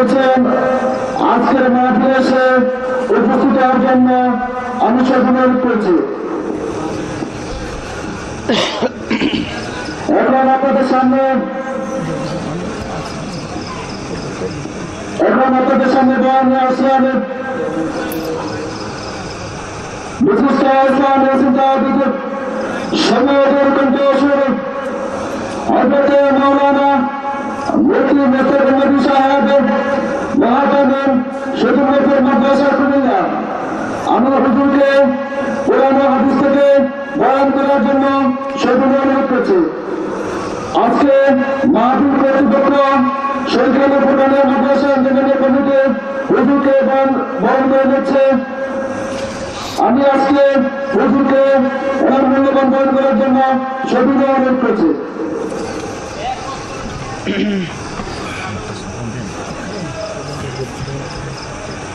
করছেন আজকের মাহফিল এসে উপস্থিত হওয়ার জন্য আমি অনুরোধ করেছি এখন আপনাদের সামনে এখন আপনাদের সামনে বয়ান নিয়ে আসলাম বিশিষ্ট ইসলামী মৌলানা থেকে বয়ান করার জন্য আজকে মাহবুব কর্তৃপক্ষ সরকারি প্রধানের মাদ্রাসা ইঞ্জিনিয়ারিং কমিটি হুজুরকে বহন করে নিচ্ছে। আমি আজকে হুজুরকে ওনার মূল্যবান করার জন্য সেগুলো অনুরোধ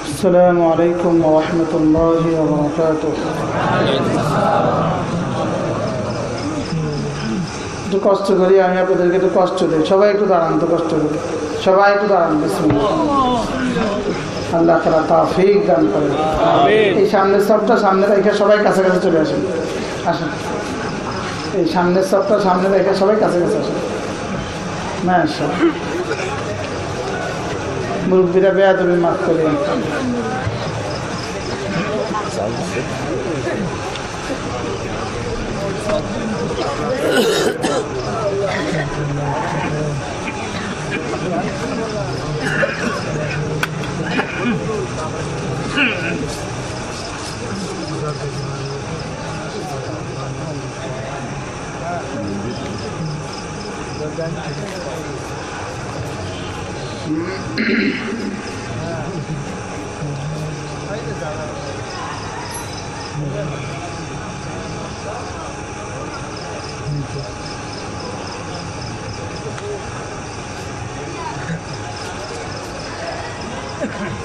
السلام عليكم ورحمة الله وبركاته একটু কষ্ট করি আমি আপনাদেরকে একটু কষ্ট দিই সবাই একটু দাঁড়ান তো কষ্ট করি সবাই একটু দাঁড়ান বিসমিল্লাহ আল্লাহ তালা তাফিক দান করে এই সামনের সবটা সামনে রেখে সবাই কাছে কাছে চলে আসেন আসেন এই সামনের সবটা সামনে রেখে সবাই কাছে কাছে আসেন ما شاء الله بربي بياض بالمقتولين 嗯。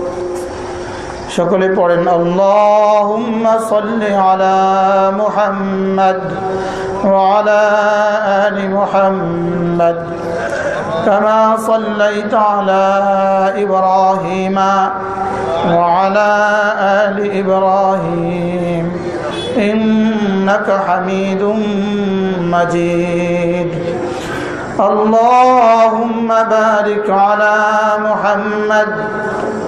সকলে পড়েন আল্লাহুম্মা সাল্লি আলা মুহাম্মাদ ওয়া আলা আলি মুহাম্মাদ كما صليت على إبراهيم وعلى آل إبراهيم إنك حميد مجيد اللهم بارك على محمد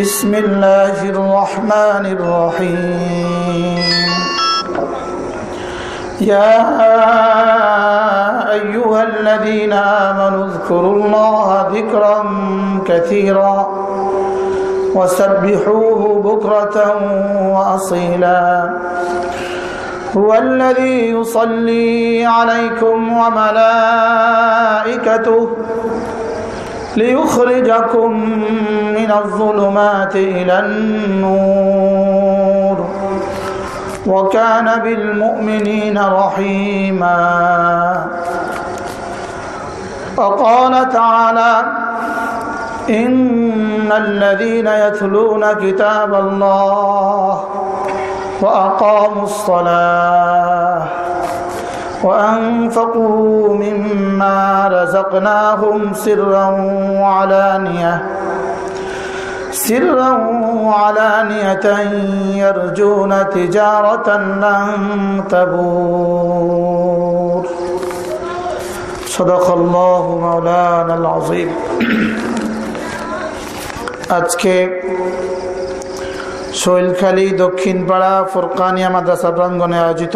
بسم الله الرحمن الرحيم. يا أيها الذين آمنوا اذكروا الله ذكرا كثيرا وسبحوه بكرة وأصيلا. هو الذي يصلي عليكم وملائكته ليخرجكم من الظلمات إلى النور. وكان بالمؤمنين رحيما. وقال تعالى إن الذين يتلون كتاب الله وأقاموا الصلاة. وأنفقوا مما رزقناهم سرا وعلانية سرا وعلانية يرجون تجارة لن تبور صدق الله مولانا العظيم আজকে শৈলখালী দক্ষিণ পাড়া ফুরকানিয়া মাদ্রাসা প্রাঙ্গনে আয়োজিত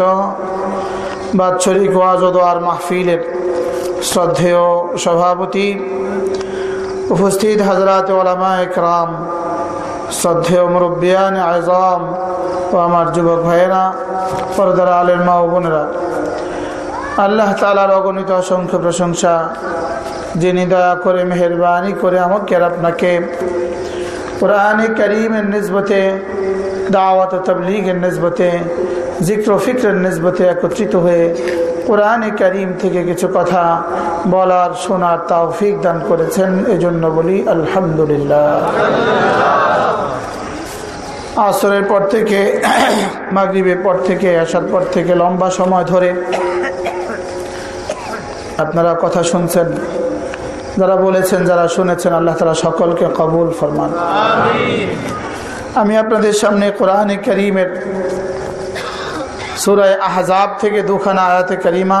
বাৎসরিক ওয়াজ আর মাহফিলের শ্রদ্ধেয় সভাপতি, উপস্থিত হাজরাত ওলামা একরাম, শ্রদ্ধেয় মুরব্বিয়ান আজম ও আমার যুবক ভাইয়েরা, পরদার আলের মা ও বোনেরা। আল্লাহ তালার অগণিত অসংখ্য প্রশংসা, যিনি দয়া করে, মেহরবানি করে আমাকে আপনাকে কোরআন করিমের নিসবতে, দাওয়াত তবলিগের নিসবতে জিক্র ফিক্রের নিসবতে একত্রিত হয়ে কোরআন করিম থেকে কিছু কথা বলার শোনার তাওফিক দান করেছেন, এজন্য বলি আলহামদুলিল্লাহ। আসরের পর থেকে, মাগরীবের পর থেকে, আসার পর থেকে লম্বা সময় ধরে আপনারা কথা শুনছেন, যারা বলেছেন, যারা শুনেছেন, আল্লাহ তালা সকলকে কবুল ফরমান। আমি আপনাদের সামনে কোরআন করিমের সুরায় আহজাব থেকে দুখানা আয়াতে করিমা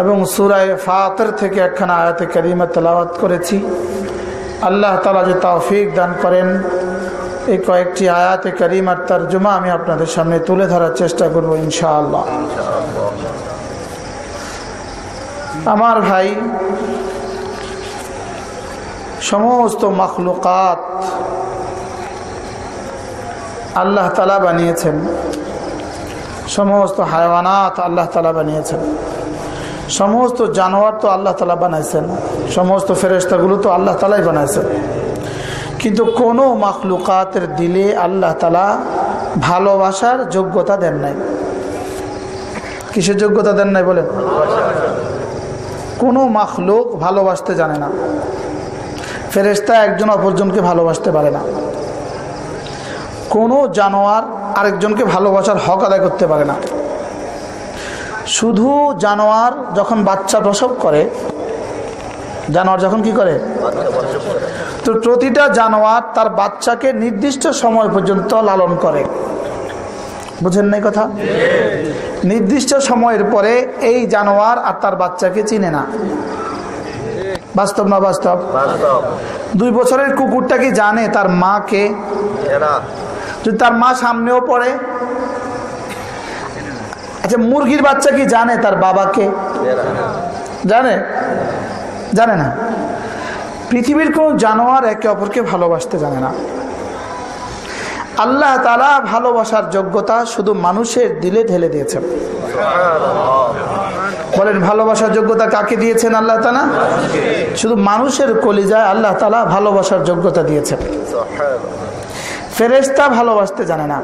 এবং সুরায় ফাতর থেকে একখানা আয়াতে করিমা তেলাওয়াত করেছি। আল্লাহ তালা যে তৌফিক দান করেন, এই কয়েকটি আয়াতে করিমার তর্জমা আমি আপনাদের সামনে তুলে ধরার চেষ্টা করব ইনশাআল্লাহ। আমার ভাই, সমস্ত মখলুকাত আল্লাহ তালা বানিয়েছেন। সমস্ত হায়ওয়ানাত আল্লাহ তালা বানিয়েছেন। সমস্ত জানোয়ার তো আল্লাহ তালা বানাইছেন। সমস্ত ফেরেস্তাগুলো তো আল্লাহ তালাই বানাইছেন। কিন্তু কোনো মখলুকাতের দিলে আল্লাহ তালা ভালোবাসার যোগ্যতা দেন নাই। কিসের যোগ্যতা দেন নাই বলেন? কোনো মাখলুক ভালোবাসতে জানে না। ফেরেস্তা একজন অপরজনকে ভালোবাসতে পারে না। কোনো জানোয়ার আরেকজনকে ভালোবাসার হক আদায় করতে পারে না। শুধু জানোয়ার যখন বাচ্চা প্রসব করে জানোয়ার যখন কি করে? তো প্রতিটা জানোয়ার তার বাচ্চাকে নির্দিষ্ট সময় পর্যন্ত লালন করে। বুঝেন নাই কথা? নির্দিষ্ট সময়ের পরে এই জানোয়ার আর তার বাচ্চাকে চিনে না। বাস্তব না বাস্তব? দুই বছরের কুকুরটা কি জানে তার মাকে? যদি তার মা সামনেও পড়ে? আচ্ছা মুরগির বাচ্চা কি জানে তার বাবাকে? জানে? জানে না। পৃথিবীর কোন জানোয়ার একে অপরকে ভালোবাসতে জানে না। আল্লাহ তালা ভালোবাসার যোগ্যতা শুধু মানুষের দিলে ঢেলে দিয়েছেন। বলেন, ভালোবাসার যোগ্যতা কাকে দিয়েছেন আল্লাহ তালা শুধু মানুষের কলিজায় আল্লাহ তালা ভালোবাসার যোগ্যতা দিয়েছেন। ফেরেস্তা ভালোবাসতে জানে না।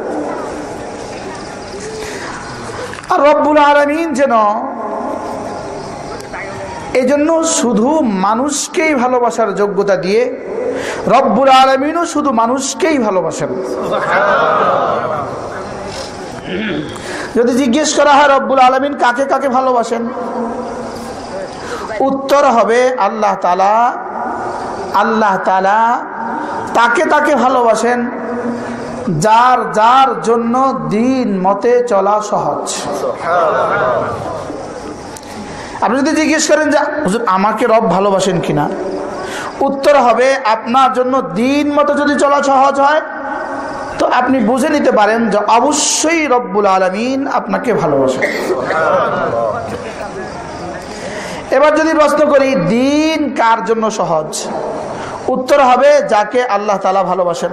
আর রব্বুল আলমিন যেন এই জন্য শুধু মানুষকেই ভালোবাসার যোগ্যতা দিয়ে রব্বুল আলমিনও শুধু মানুষকেই ভালোবাসেন। যদি জিজ্ঞেস করা হয় রব্বুল আলমিন কাকে কাকে ভালোবাসেন? উত্তর হবে আল্লাহ তালা আল্লাহ তালা তাকে তাকে ভালোবাসেন। যার যার জন্য দিন, মতে চলা সহজ। আপনি যদি জিজ্ঞেস করেন যে, হুজুর, আমাকে রব ভালোবাসেন কিনা? উত্তর হবে, আপনার জন্য দিন, মতো যদি চলা সহজ হয়, তো আপনি বুঝে নিতে পারেন যে অবশ্যই রব্বুল আলমিন আপনাকে ভালোবাসেন। এবার যদি প্রশ্ন করি, দিন কার জন্য সহজ? উত্তর হবে, যাকে আল্লাহ তালা ভালোবাসেন।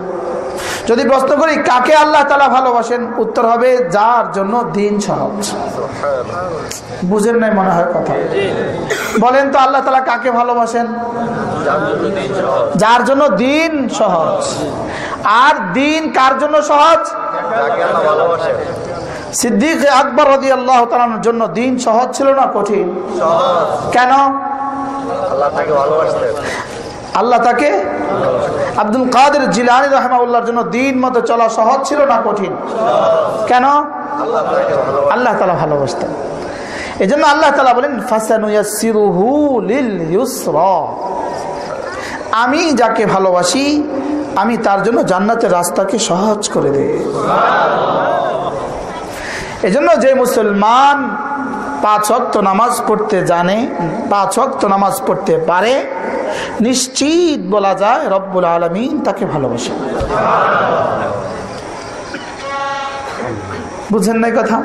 যদি প্রশ্ন করি কাকে আল্লাহ তালা ভালোবাসেন? উত্তর হবে যার জন্য দিন সহজ। বুঝেন নাই মনে হয় কথা? বলেন তো আল্লাহ তালা কাকে ভালোবাসেন? যার জন্য দিন সহজ। আর দিন কার জন্য সহজ? সিদ্দিক আকবর রদি আল্লাহ তালানোর জন্য দিন সহজ ছিল না কঠিন? কেন? আল্লাহ তাকে আব্দুল কাদের জিলানি রহমাউল্লাহর জন্য দিন মতো চলা সহজ ছিল না কঠিন? কেন? আল্লাহ তালা ভালোবাসতেন। এই জন্য আল্লাহ তালা বলেন আমি যাকে ভালোবাসি, আমি তার জন্য জান্নাতের রাস্তাকে সহজ করে দেই। এজন্য যে মুসলমান পাঁচ অক্ত নামাজ পড়তে জানে, পাঁচ অক্ত নামাজ পড়তে পারে, নিশ্চিত বলা যায় রব্বুল আলমিন তাকে ভালোবাসে। বুঝেন নাই কথা?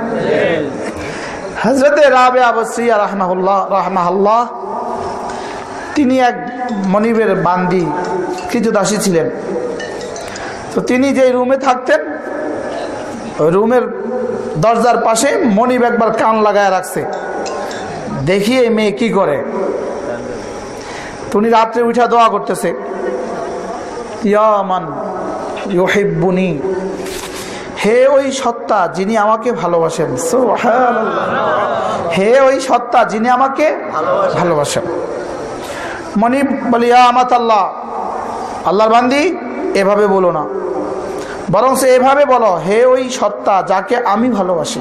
হজরতে রাবে আবসিয়া রাহমাহুল্লাহ রাহমাহুল্লাহ, তিনি এক মনিবের বান্দি, কিছু দাসী ছিলেন। তো তিনি যে রুমে থাকতেন রুমের দরজার পাশে মনিব একবার কান লাগায় রাখছে। দেখি এই মেয়ে কি করে। তুমি রাত্রে উঠা দোয়া করতেছে। ইয়ামান হে ওই সত্তা যিনি আমাকে ভালোবাসেন। হে ওই সত্তা যিনি আমাকে ভালোবাসেন। মনিব বলি আমাত আল্লাহ আল্লাহর বান্দি, এভাবে বলো না। বরং সে এভাবে বলো, হে ওই সত্তা যাকে আমি ভালোবাসি,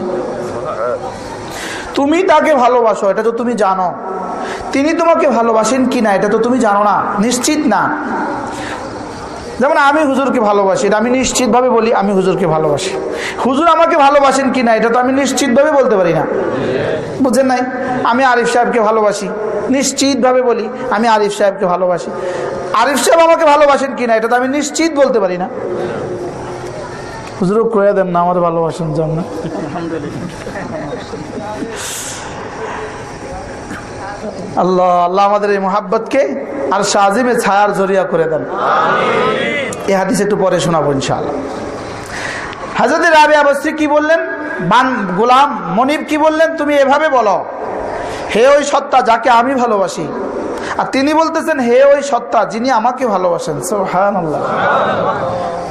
তুমি তাকে ভালোবাসো, এটা তো তুমি জানো। তিনি তোমাকে ভালোবাসেন কি না, এটা তো তুমি জানো না, নিশ্চিত না। যেমন আমি হুজুরকে ভালোবাসি, এটা আমি নিশ্চিতভাবে বলি, আমি হুজুরকে ভালোবাসি। হুজুর আমাকে ভালোবাসেন কি না, এটা তো আমি নিশ্চিতভাবে বলতে পারি না। বুঝছেন নাই? আমি আরিফ সাহেবকে ভালোবাসি, নিশ্চিতভাবে বলি, আমি আরিফ সাহেবকে ভালোবাসি। আরিফ সাহেব আমাকে ভালোবাসেন কি না, এটা তো আমি নিশ্চিত বলতে পারি না। হুজুরও কয়ে দেন না আমাদের ভালোবাসেন জন্য আল্লাহ আল্লাহ আমাদের এই মোহাব্বতকে আর শাহিমে ছায়ার জরিয়া করে দেন। এ হাদিস একটু পরে শোনাবো ইনশাআল্লাহ। হাজরত রাবি আবশ্রী কি বললেন? বান গোলাম মনিব কি বললেন? তুমি এভাবে বলো। হে ওই সত্তা যাকে আমি ভালোবাসি আর তিনি বলতেছেন, হে ওই সত্তা, যিনি আমাকে ভালোবাসেন। হ্যাঁ আল্লাহ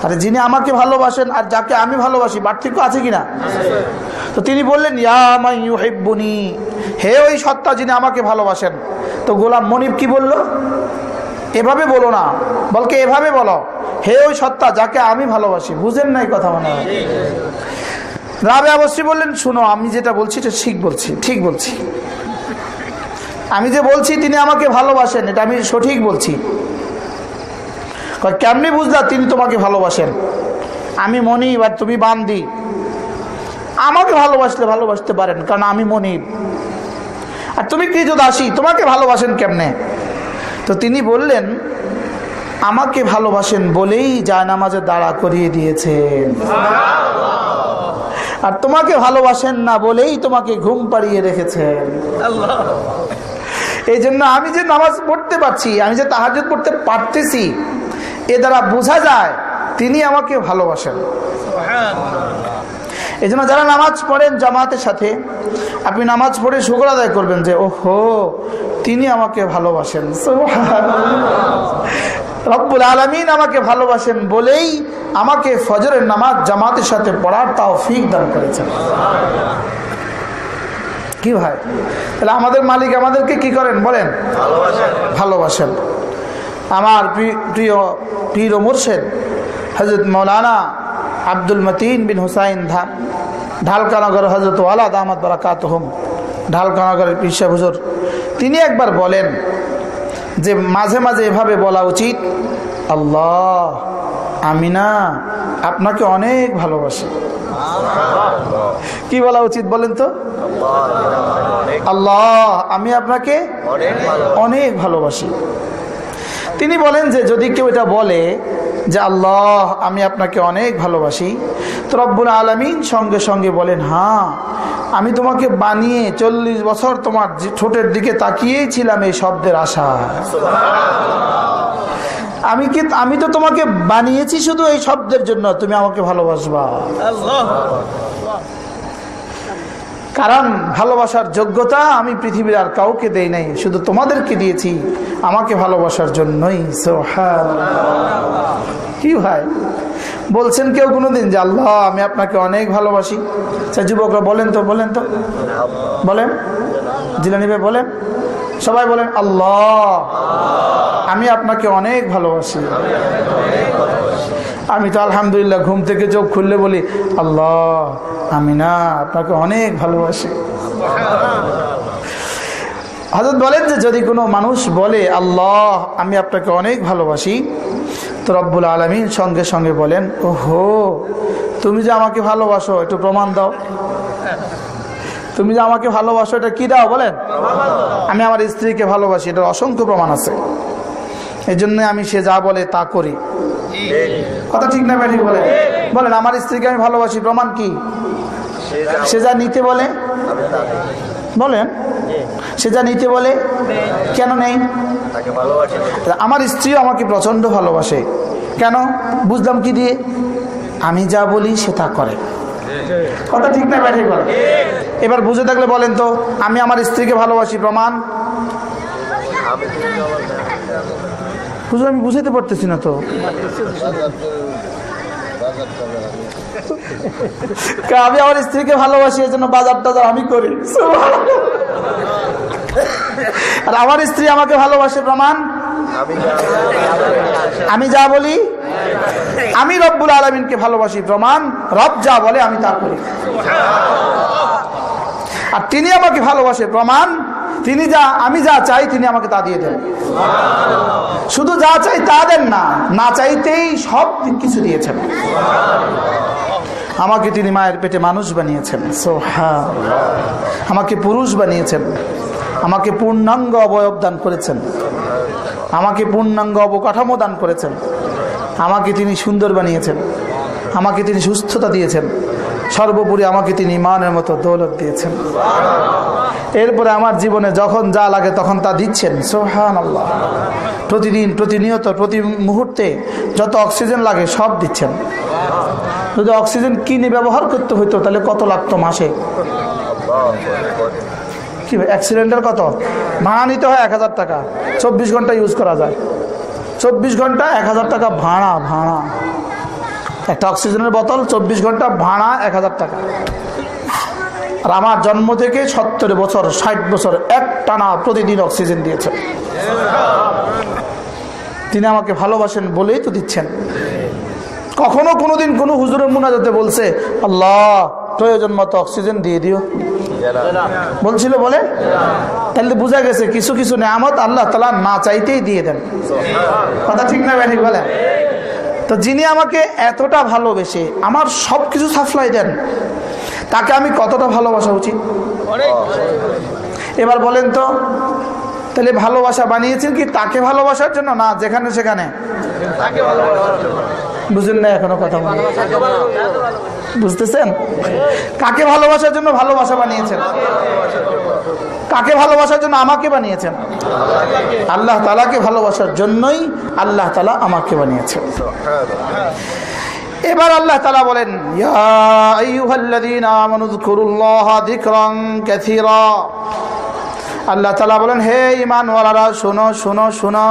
আরে, যিনি আমাকে ভালোবাসেন আর যাকে আমি ভালোবাসি, পার্থক্য আছে কিনা? তো তিনি বললেন ইয়ামাইবুনি হে ওই সত্তা, যিনি আমাকে ভালোবাসেন। তো গোলাম মনিব কি বলল? এভাবে বলো না, বলকে এভাবে বলো, হে ওই সত্তা, যাকে আমি ভালোবাসি। বুঝেন নাই কথা মনে হয়। রাবে অবশ্যই বললেন, শুনো, আমি যেটা বলছি, এটা ঠিক বলছি ঠিক বলছি। আমি যে বলছি তিনি আমাকে ভালোবাসেন, এটা আমি সঠিক বলছি। কেমনি বুঝলা তিনি তোমাকে ভালোবাসেন? আমি মনিব আর তুমি বান্দি। আমাকে ভালোবাসলে ভালোবাসতে পারেন, কারণ আমি মনিব। আর তুমি কি দাসী তোমাকে ভালোবাসেন কেমনে? তো তিনি বললেন, আমাকে ভালোবাসেন বলেই জায়নামাজে দাঁড়া করিয়ে দিয়েছেন। আর তোমাকে ভালোবাসেন না বলেই তোমাকে ঘুম পাড়িয়ে রেখেছেন। এই জন্য আমি যে নামাজ পড়তে পারছি আমি যে তাহাজ পড়তে পারতেছি এ দ্বারা বোঝা যায় তিনি আমাকে ভালোবাসেন। এই জন্য যারা নামাজ পড়েন জামাতের সাথে আপনি নামাজ পড়ে শুকর আদায় করবেন যে ওহো তিনি আমাকে ভালোবাসেন। রব্বুল আলমিন আমাকে ভালোবাসেন বলেই আমাকে ফজরের নামাজ জামাতের সাথে পড়ার তাও ফিক দান করেছেন। কি ভাই? তাহলে আমাদের মালিক আমাদেরকে কি করেন? বলেন। ভালোবাসেন। আমার প্রি- প্রিয় পীর ও মুর্শেদ হজরত মৌলানা আব্দুল মতিন বিন হুসাইন ধা- ঢালকানগর হজরত ওয়ালাদ আহমদ বারাকাত হুম ঢালকানগরের পিসা হুজুর তিনি একবার বলেন যে মাঝে মাঝে এভাবে বলা উচিত আল্লাহ আমি না আপনাকে অনেক ভালোবাসি। কি বলা উচিত বলেন তো? আল্লাহ, আমি আপনাকে অনেক ভালোবাসি। তিনি বলেন যে, যদি কেউ এটা বলে যে, আল্লাহ, আমি আপনাকে অনেক ভালোবাসি, তো রব্বুল আলমিন সঙ্গে সঙ্গে বলেন হ্যাঁ আমি তোমাকে বানিয়ে চল্লিশ বছর তোমার ঠোঁটের দিকে তাকিয়েই ছিলাম এই শব্দের আশা আমি কি আমি তো তোমাকে বানিয়েছি শুধু এই শব্দের জন্য তুমি আমাকে ভালোবাসবা। কারণ ভালোবাসার যোগ্যতা আমি পৃথিবীর আর কাউকে দেই নাই শুধু তোমাদেরকে দিয়েছি আমাকে ভালোবাসার জন্যই। কি ভাই? বলছেন কেউ কোনোদিন যে আল্লাহ আমি আপনাকে অনেক ভালোবাসি। আচ্ছা যুবকরা বলেন তো বলেন তো। বলেন। জিলানি ভাই বলেন। সবাই বলেন, আল্লাহ। আমি আপনাকে অনেক ভালোবাসি। আমি তো আলহামদুলিল্লাহ ঘুম থেকে চোখ খুললে বলি, আল্লাহ, আমি না, আপনাকে অনেক ভালোবাসি। হজরত বলেন যে, যদি কোনো মানুষ বলে, আল্লাহ, আমি আপনাকে অনেক ভালোবাসি, তো রব্বুল আলমিন সঙ্গে সঙ্গে বলেন ও হো তুমি যে আমাকে ভালোবাসো, একটু প্রমাণ দাও। তুমি যে আমাকে ভালোবাসো, এটা কি দাও বলেন? আমি আমার স্ত্রীকে ভালোবাসি, এটার অসংখ্য প্রমাণ আছে। এই জন্য আমি সে যা বলে তা করি। কথা ঠিক না ব্যাঠিক বলেন? বলেন, আমার স্ত্রীকে আমি ভালোবাসি, প্রমাণ কি? সে যা নিতে বলে? বলেন, সে যা নিতে বলে, কেন নেই? আমার স্ত্রীও আমাকে প্রচণ্ড ভালোবাসে। কেন? বুঝলাম কি দিয়ে? আমি যা বলি সে তা করে। কথা ঠিক না ব্যাঠিক এবার বুঝে থাকলে বলেন তো, আমি আমার স্ত্রীকে ভালোবাসি, প্রমাণ? আমি বুঝাইতে পারতেছি না তো। আমি আমার স্ত্রীকে ভালোবাসি এই জন্য বাজার টাজার আমি করি। আর আমার স্ত্রী আমাকে ভালোবাসে, প্রমাণ? আমি যা বলি আমি রব্বুল আলমিনকে ভালোবাসি প্রমাণ রব যা বলে আমি তা করি। আর তিনি আমাকে ভালোবাসে প্রমাণ তিনি যা, আমি যা চাই তিনি আমাকে তা দিয়ে দেন। শুধু যা চাই তা দেন না না চাইতেই সব কিছু দিয়েছেন। আমাকে তিনি মায়ের পেটে মানুষ বানিয়েছেন সো হ্যাঁ আমাকে পুরুষ বানিয়েছেন, আমাকে পূর্ণাঙ্গ অবয়ব দান করেছেন। আমাকে পূর্ণাঙ্গ অবকাঠামো দান করেছেন। আমাকে তিনি সুন্দর বানিয়েছেন। আমাকে তিনি সুস্থতা দিয়েছেন। সর্বোপরি আমাকে তিনি ইমানের মতো দৌলত দিয়েছেন। এরপরে আমার জীবনে যখন যা লাগে তখন তা দিচ্ছেন। সোহান আল্লাহ প্রতিদিন, প্রতিনিয়ত, প্রতি মুহূর্তে যত অক্সিজেন লাগে সব দিচ্ছেন। যদি অক্সিজেন কিনে ব্যবহার করতে হইতো তাহলে কত লাগতো মাসে? কি অ্যাক্সিডেন্টের কত? ভাড়া নিতে হয় এক হাজার টাকা। চব্বিশ ঘণ্টা ইউজ করা যায়। চব্বিশ ঘণ্টা এক হাজার টাকা ভাড়া ভাড়া। একটা অক্সিজেনের বোতল, চব্বিশ ঘণ্টা ভাড়া এক হাজার টাকা। আর আমার জন্ম থেকে সত্তর বছর, ষাট বছর এক টানা প্রতিদিন অক্সিজেন দিয়েছেন তিনি আমাকে ভালোবাসেন বলেই তো দিচ্ছেন। কখনো কোনোদিন কোনো হুজুরের মুনাজাতে বলছে, আল্লাহ, প্রয়োজন মতো অক্সিজেন দিয়ে দিও। বলছিল, বলে, তাহলে বোঝা গেছে, কিছু কিছু নেয়ামত আল্লাহ তালা না চাইতেই দিয়ে দেন। কথা ঠিক না ব্যাঠিক বলে? তো যিনি আমাকে এতটা ভালোবেসে আমার সব কিছু সাপ্লাই দেন, তাকে আমি কতটা ভালোবাসা উচিত? এবার বলেন তো, তাহলে ভালোবাসা বানিয়েছেন কি তাকে ভালোবাসার জন্য, না যেখানে সেখানে? বুঝলেন না এখনও কথা বলে। বুঝতেছেন? কাকে ভালোবাসার জন্য ভালোবাসা বানিয়েছেন? কাকে ভালোবাসার জন্য আমাকে বানিয়েছেন? আল্লাহ তালাকে ভালোবাসার জন্যই আল্লাহ তালা আমাকে বানিয়েছেন। এবার আল্লাহ তালা বলেন আল্লাহ তালা বলেন, হে ইমানওয়ালারা শোনো শোনো শোনো।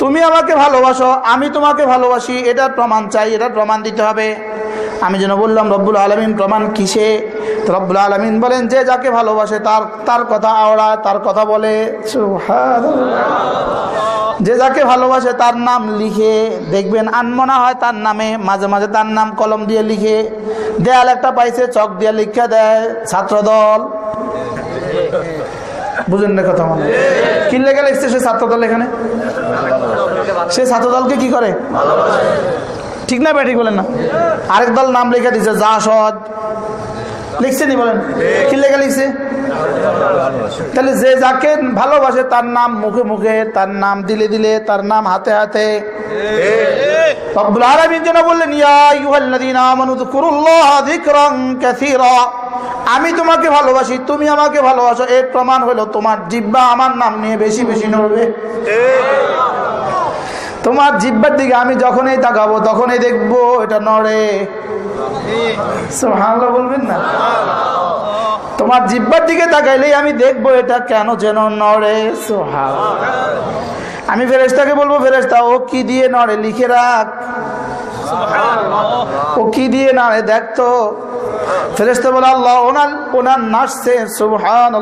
তুমি আমাকে ভালোবাসো, আমি তোমাকে ভালোবাসি, এটার প্রমাণ চাই, এটার প্রমাণ দিতে হবে। আমি যেন বললাম, রব্বুল আলমিন, প্রমাণ কিসে? রব্বুল আলমিন বলেন, যে যাকে ভালোবাসে, তার তার কথা আওড়ায় তার কথা বলে। যে যাকে ভালোবাসে, তার নাম লিখে দেখবেন, আনমনা হয় তার নামে, মাঝে মাঝে তার নাম কলম দিয়ে লিখে। দেয়াল একটা পাইছে, চক দিয়ে লিখে দেয় ছাত্রদল। বুঝেন না কথা মনে কি লেখা লিখছে সে ছাত্রদল এখানে? সে ছাত্রদলকে কি করে? ঠিক না ব্যাটিক বলেন না। আরেক দল নাম লেখা দিছে যা সদ লিখছে নি বলেন? কি লেগে লিখছে? তাহলে যে যাকে ভালোবাসে তার নাম মুখে মুখে, তার নাম দিলে দিলে, তার নাম হাতে হাতে। বললেন আমি তোমাকে ভালোবাসি, তুমি আমাকে ভালোবাসো। এর প্রমাণ হলো তোমার জিব্বা আমার নাম নিয়ে বেশি বেশি নড়বে। তোমার জিব্বার দিকে আমি যখনই তাকাবো, তখনই দেখব এটা নড়ে। সুবহানাল্লাহ বলবেন না? তোমার জিব্বার দিকে তাকাইলেই আমি দেখব এটা কেন যেন নড়ে। সোহাল আমি ফেরেস্তাকে বলব ফেরেস্তা ও কি দিয়ে নড়ে? লিখে রাখ। ও কি দিয়ে নাড়ে দেখতো ফেরেস্তা বলে, আল্লাহ, ওনার ওনার নাচছে সুবহান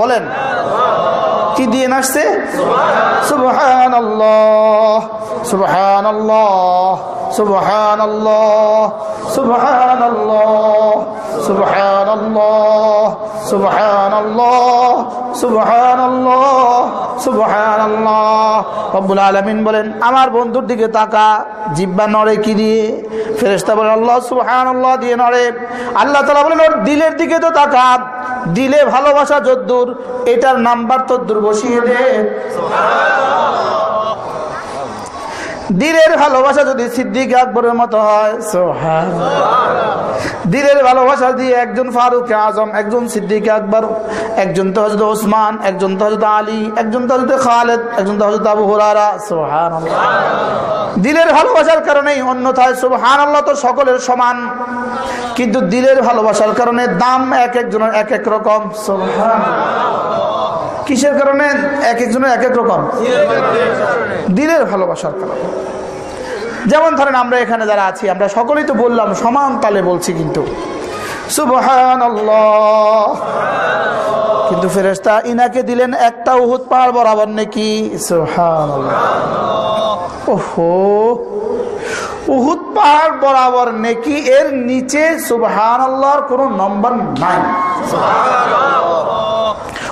বলেন। কি দিয়ে নাচছে সুবহান আল্লাহ সুবহান আল্লাহ সুবহান আল্লাহ সুবহান আল্লাহ সুবহান আল্লাহ সুবহান আল্লাহ সুবহান আল্লাহ সুবহান আল্লাহ রব্বুল আলামিন বলেন, আমার বন্ধুর দিকে তাকা। জিব্বা নড়ে কি দিয়ে? ফেরেস্তা বলেন আল্লাহ সুহান আল্লাহ দিয়ে নড়ে। আল্লাহ তালা বলেন, ওর দিলের দিকে তো তাকা দিলে ভালোবাসা যদ্দুর, এটার নাম্বার তদ্দুর বসিয়ে দে দিলের ভালোবাসা যদি সিদ্দিক আকবরের মতো হয় দিলের ভালোবাসা দিয়ে একজন ফারুক আজম, একজন সিদ্দিক আকবর, একজন তো হজরত ওসমান, একজন তো হজরত আলী, একজন তো হজরত খালেদ, একজন তো হজরত আবু হুরারা সোহান দিলের ভালোবাসার কারণেই অন্যথায় সোহান আল্লাহ তো সকলের সমান, কিন্তু দিলের ভালোবাসার কারণে দাম এক একজনের এক এক রকম সোহান কিসের কারণে? এক একজনের এক এক রকম। দিনের ভালোবাসার কারণে। যেমন ধরেন আমরা এখানে যারা আছি, আমরা সকলেই তো বললাম, সমান তালে বলছি কিন্তু। কিন্তু ফেরেস্তা ইনাকে দিলেন একটা উহুদ পাহাড় বরাবর নাকি? ওহো। উহুদ পাহাড় বরাবর নেকি? এর নিচে সুবহান আল্লাহর কোন নম্বর নাই।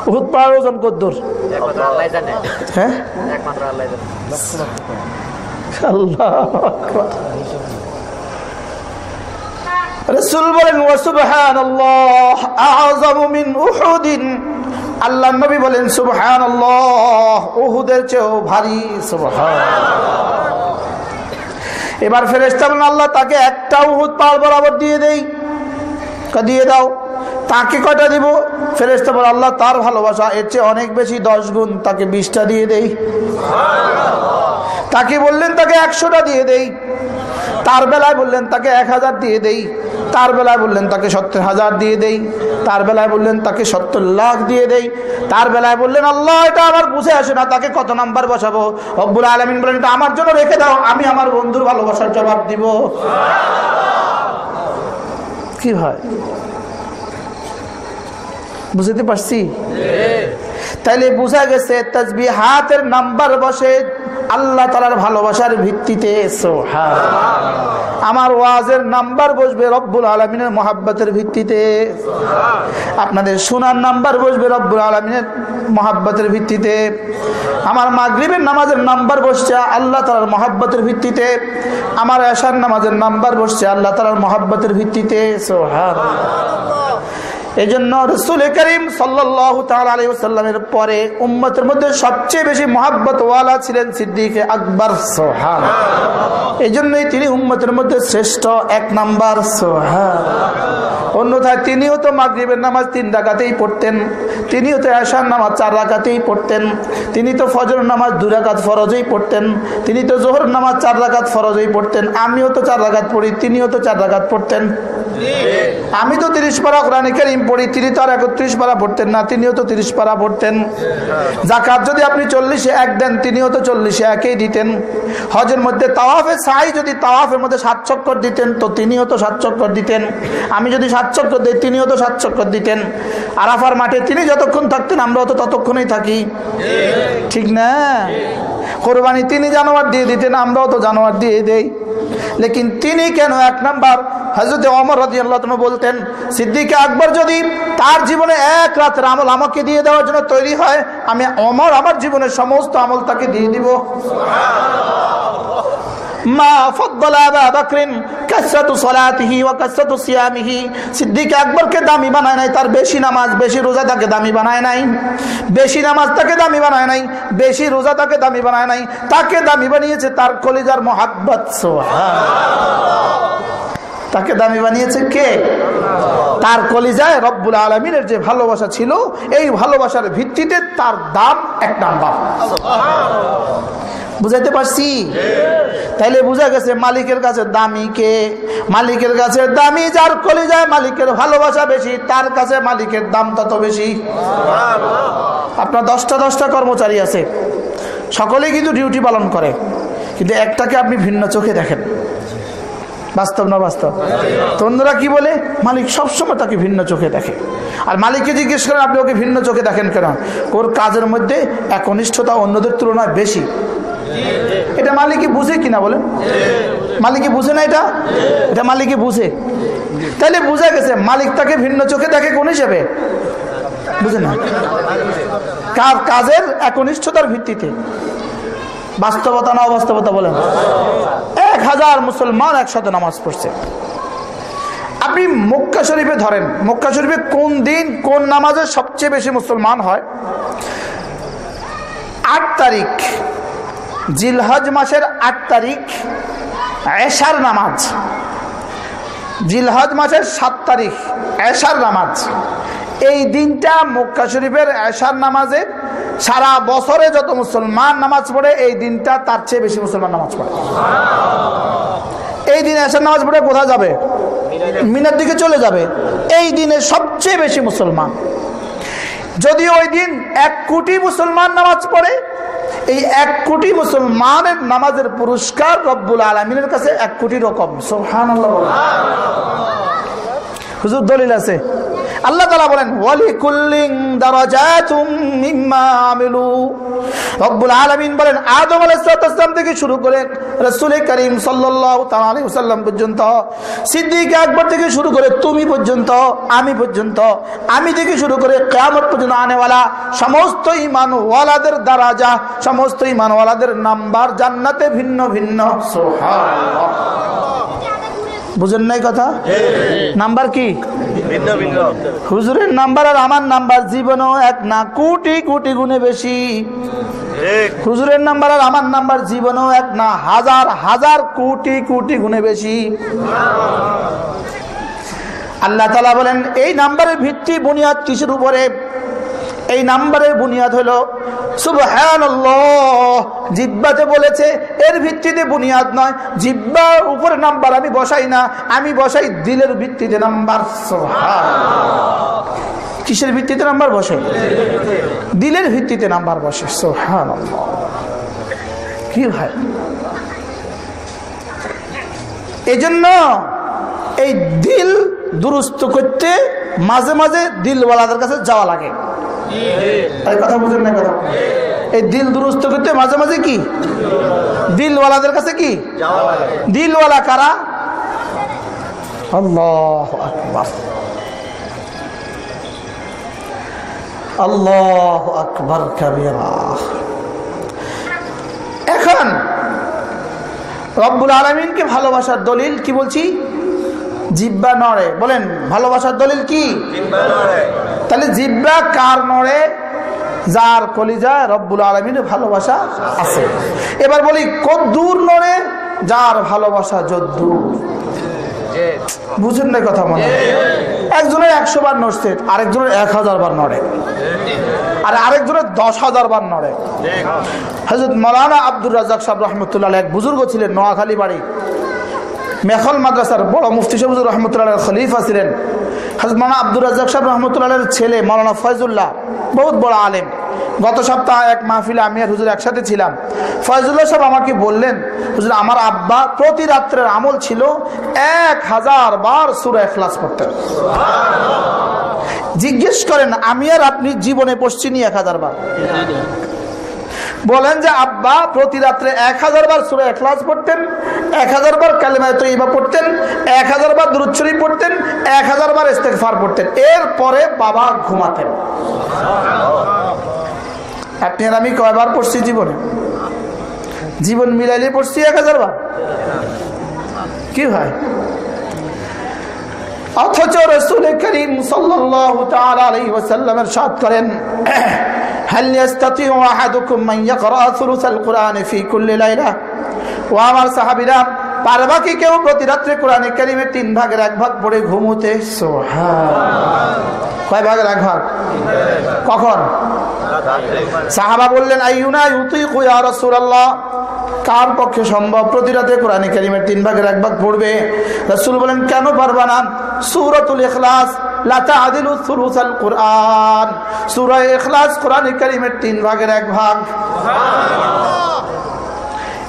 উহুদ পাহাড় ওজন কদ্দুর। হ্যাঁ। রসুল বলেন ওয়াসুবহান আল্লাহ মিন উহুদিন। আল্লাহ নবী বলেন সুবহান আল্লাহ উহুদের চেয়েও ভারী সুবহান এবার বলেন আল্লাহ তাকে একটা উহুদ পাহাড় বরাবর দিয়ে দেই। কা দিয়ে দাও। তাকে কয়টা দিব? ফেরেশতা বলে আল্লাহ তার ভালোবাসা এর চেয়ে অনেক বেশি দশ গুণ তাকে বিশটা দিয়ে দেই। তাকে বললেন তাকে একশোটা দিয়ে দেই। তার বেলায় বললেন তাকে এক হাজার দিয়ে দেই। তার বেলায় বললেন তাকে সত্তর হাজার দিয়ে দেই। তার বেলায় বললেন তাকে সত্তর লাখ দিয়ে দেই। তার বেলায় বললেন আল্লাহ এটা আমার বুঝে আসে না তাকে কত নাম্বার বসাবো? অব্বুল আলমিন বলেন এটা আমার জন্য রেখে দাও আমি আমার বন্ধুর ভালোবাসার জবাব দিব। কি হয়? বুঝতে পারছি? তাইলে বোঝা গেছে তসবি হাতের নাম্বার বসে আল্লাহ তালার ভালোবাসার ভিত্তিতে। আমার ওয়াজের নাম্বার বসবে রব্বুল আলমিনের মহাব্বতের ভিত্তিতে। আপনাদের সোনার নাম্বার বসবে রব্বুল আলমিনের মহাব্বতের ভিত্তিতে। আমার মাগরিবের নামাজের নাম্বার বসছে আল্লাহ তালার মহাব্বতের ভিত্তিতে। আমার আশার নামাজের নাম্বার বসছে আল্লাহ তালার মহাব্বতের ভিত্তিতে সোহান এই জন্য রসুল করিম সাল্লাহ তালামের পরে উম্মতের মধ্যে সবচেয়ে বেশি মহাব্বত ওয়ালা ছিলেন সিদ্দিক আকবর। সোহান এই জন্যই তিনি উম্মতের মধ্যে শ্রেষ্ঠ এক নাম্বার। সোহান অন্যথায় তিনিও তো মাগরিবের নামাজ তিন রাকাতেই পড়তেন, তিনিও তো আশার নামাজ চার রাকাতেই পড়তেন, তিনি তো ফজর নামাজ দু রাকাত ফরজেই পড়তেন, তিনি তো জোহর নামাজ চার রাকাত ফরজেই পড়তেন, আমিও তো চার রাকাত পড়ি, তিনিও তো চার রাকাত পড়তেন। আমি তো তিরিশ পারা কোরআন কারিম পড়ি, তিনি তো আর একত্রিশ পারা পড়তেন না, তিনিও তো তিরিশ পারা পড়তেন। জাকাত যদি আপনি চল্লিশে এক দেন, তিনিও তো চল্লিশে একই দিতেন। হজের মধ্যে তাওয়াফে সাই যদি তাওয়াফের মধ্যে সাত চক্কর দিতেন, তো তিনিও তো সাত চক্কর দিতেন। আমি যদি সাত চক্কর দেয়, তিনিও তো সাত চক্কর দিতেন। আরাফার মাঠে তিনি যতক্ষণ থাকতেন, আমরাও তো ততক্ষণই থাকি। ঠিক না? কোরবানি তিনি জানোয়ার দিয়ে দিতেন, আমরাও তো জানোয়ার দিয়ে দেই। লেকিন তিনি কেন এক নাম্বার? হজরত অমর রাজি আল্লাহ বলতেন, সিদ্দিকে আকবর যদি তার জীবনে এক রাতের আমল আমাকে দিয়ে দেওয়ার জন্য তৈরি হয়, আমি অমর আমার জীবনের সমস্ত আমল তাকে দিয়ে দিব। মা সালাতিহি আকবরকে দামি বানায় নাই, তার বেশি নামাজ, বেশি রোজা তাকে বানায় নাই। বেশি নামাজ তাকে দামি বানায় নাই, বেশি রোজা তাকে দামি বানায় নাই। তাকে দামি বানিয়েছে তার কলিজার তাকে দামি বানিয়েছে তার কলিজায় রব্বুল আলমিনের যে ভালোবাসা ছিল, এই ভালোবাসার ভিত্তিতে তার দাম এক নাম্বার। বুঝাইতে পারছি? তাইলে বুঝা গেছে মালিকের কাছে দামি কে? মালিকের কাছে দামি যার কলিজায় মালিকের ভালোবাসা বেশি, তার কাছে মালিকের দাম তত বেশি। আপনার দশটা দশটা কর্মচারী আছে। সকলেই কিন্তু ডিউটি পালন করে। কিন্তু একটাকে আপনি ভিন্ন চোখে দেখেন। বাস্তব না বাস্তব? তো অন্যরা কি বলে? মালিক সবসময় তাকে ভিন্ন চোখে দেখে। আর মালিককে জিজ্ঞেস করেন, আপনি ওকে ভিন্ন চোখে দেখেন কেন? ওর কাজের মধ্যে একনিষ্ঠতা অন্যদের তুলনায় বেশি। এটা মালিকে বুঝে কিনা বলেন? মালিকে বুঝে না এটা? এটা মালিকে বুঝে। তাইলে বুঝা গেছে, মালিক তাকে ভিন্ন চোখে দেখে কোন হিসেবে? বুঝে না? কার কাজের একনিষ্ঠতার ভিত্তিতে? বাস্তবতা না অবাস্তবতা বলেন? এক হাজার মুসলমান একসাথে নামাজ পড়ছে। আপনি মক্কা শরীফে ধরেন, মক্কা শরীফে কোন দিন কোন নামাজে সবচেয়ে বেশি মুসলমান হয়? আট তারিখ জিলহজ মাসের আট তারিখ, এশার নামাজ। জিলহজ মাসের সাত তারিখ, এশার নামাজ। এই দিনটা মক্কা শরীফের এশার নামাজে সারা বছরে যত মুসলমান নামাজ পড়ে, এই দিনটা তার চেয়ে বেশি মুসলমান নামাজ পড়ে। এই দিন এশার নামাজ পড়ে কোথায় যাবে? মিনার দিকে চলে যাবে। এই দিনে সবচেয়ে বেশি মুসলমান। যদি ওই দিন এক কোটি মুসলমান নামাজ পড়ে এই এক কোটি মুসলমানের নামাজের পুরস্কার রব্বুল আলমিনের কাছে এক কোটি রকম। সোহান হুজুর দলিল আছে? আল্লাহ তালা বলেন রব্বুল আলামিন বলেন, আদম আলাইহিসসালাম থেকে শুরু করে রাসূল করিম তাআলা পর্যন্ত, সিদ্দিক আকবর থেকে শুরু করে তুমি পর্যন্ত, আমি পর্যন্ত, আমি থেকে শুরু করে কিয়ামত পর্যন্ত আনেওয়ালা, সমস্ত ঈমানওয়ালাদের দারাজা, সমস্ত ঈমানওয়ালাদের নাম্বার জান্নাতে ভিন্ন ভিন্ন। সুবহানাল্লাহ। বুঝেন নাই কথা? নাম্বার কি? হুজুরের নাম্বার আর আমার নাম্বার, জীবনও এক না, কোটি কোটি গুণে বেশি। হুজুরের নাম্বার আর আমার নাম্বার, জীবনও এক না, হাজার হাজার কোটি কোটি গুণে বেশি। আল্লাহ তালা বলেন, এই নাম্বারের ভিত্তি বুনিয়াদ কিসের উপরে? এই নাম্বারের বুনিয়াদ হলো জিব্বাতে বলেছে, এর ভিত্তিতে বুনিয়াদ নয়, জিব্বার উপরে নাম্বার, আমি বসাই না, আমি বসাই দিলের ভিত্তিতে নাম্বার। কিসের ভিত্তিতে নাম্বার বসে? দিলের ভিত্তিতে নাম্বার বসে, সুবহানাল্লাহ। কি ভাই? এজন্য এই দিল দুরুস্ত করতে মাঝে মাঝে দিলওয়ালাদের কাছে যাওয়া লাগে। এই দিল দুরুস্ত করতে মাঝে মাঝে কি? দিলওয়ালাদের কাছে কি? দিলওয়ালা কারা? আল্লাহ আকবার। আল্লাহ আকবার কাবিরা। এখন রব্বুল আলমিনকে ভালোবাসার দলিল কি বলছি? জিব্বা নড়ে। বলেন, ভালোবাসার দলিল কি? তাহলে জিব্বা কার নড়ে? যার কলিজা রব্বুল আলমিনের ভালোবাসা আছে। এবার বলি কত দূর নড়ে? যার ভালোবাসা যদ্দু বুঝেন না কথা মনে একজনের একশো বার নড়ছে, আরেকজনের এক হাজার বার নড়ে। আর আরেকজনের দশ হাজার বার নড়ে। হজরত মৌলানা আব্দুর রাজাক সাহেব রহমতুল্লাহ এক বুজুর্গ ছিলেন নোয়াখালী বাড়ি। মেখল মাদ্রাসার বড় মুফতি সাহুজুর রহমতুল্লাহ খলিফা ছিলেন। হজরত মৌলানা আব্দুর রাজাক সাহেব রহমতুল্লাহের ছেলে মৌলানা ফয়জুল্লাহ, বহুত বড় আলেম। গত সপ্তাহে এক মাহফিলে আমি আর হুজুর একসাথে ছিলাম। ফয়জুল্লাহ সাহেব আমাকে বললেন, হুজুর, আমার আব্বা প্রতি রাত্রের আমল ছিল এক হাজার বার সুরা এখলাস পড়তেন জিজ্ঞেস করেন, আমি আর আপনি জীবনে পশ্চিমই এক হাজার বার? বলেন যে, আব্বা, প্রতি রাত্রে এক হাজার বার সুরে এখলাস পড়তেন এক হাজার বার কালেমায় তৈবা পড়তেন এক হাজার বার দুরুচ্ছরি পড়তেন এক হাজার বার ইস্তেকফার পড়তেন এরপরে বাবা ঘুমাতেন আপনি আর আমি কয়বার পড়ছি জীবনে জীবন মিলাইলে পড়ছি এক হাজার বার কি হয় অথচ রসুল করিম সাল্লাল্লাহু তাআলা আলাইহি ওয়াসাল্লামের সাথ করেন هل يستطيع احدكم من يقرا ثلث القران في كل ليله ও আমার সাহাবিরা পারবা কি কেউ প্রতি রাত্রে কোরআনে কারিমের তিন ভাগের এক ভাগ পড়ে ঘুমোতে? কয় ভাগের এক ভাগ? কখন? সাহাবা বললেন, আইয়ুনা ইউতিকু ইয়া রাসূলুল্লাহ। কার পক্ষে সম্ভব? প্রতি রাতে কোরআনে কারিমের তিন ভাগের এক ভাগ পড়বে। রাসূল বলেন, কেন পারবা না? সূরাতুল সুলুসাল কুরআন। সূরা ইখলাস কোরআনে তিন ভাগের এক ভাগ।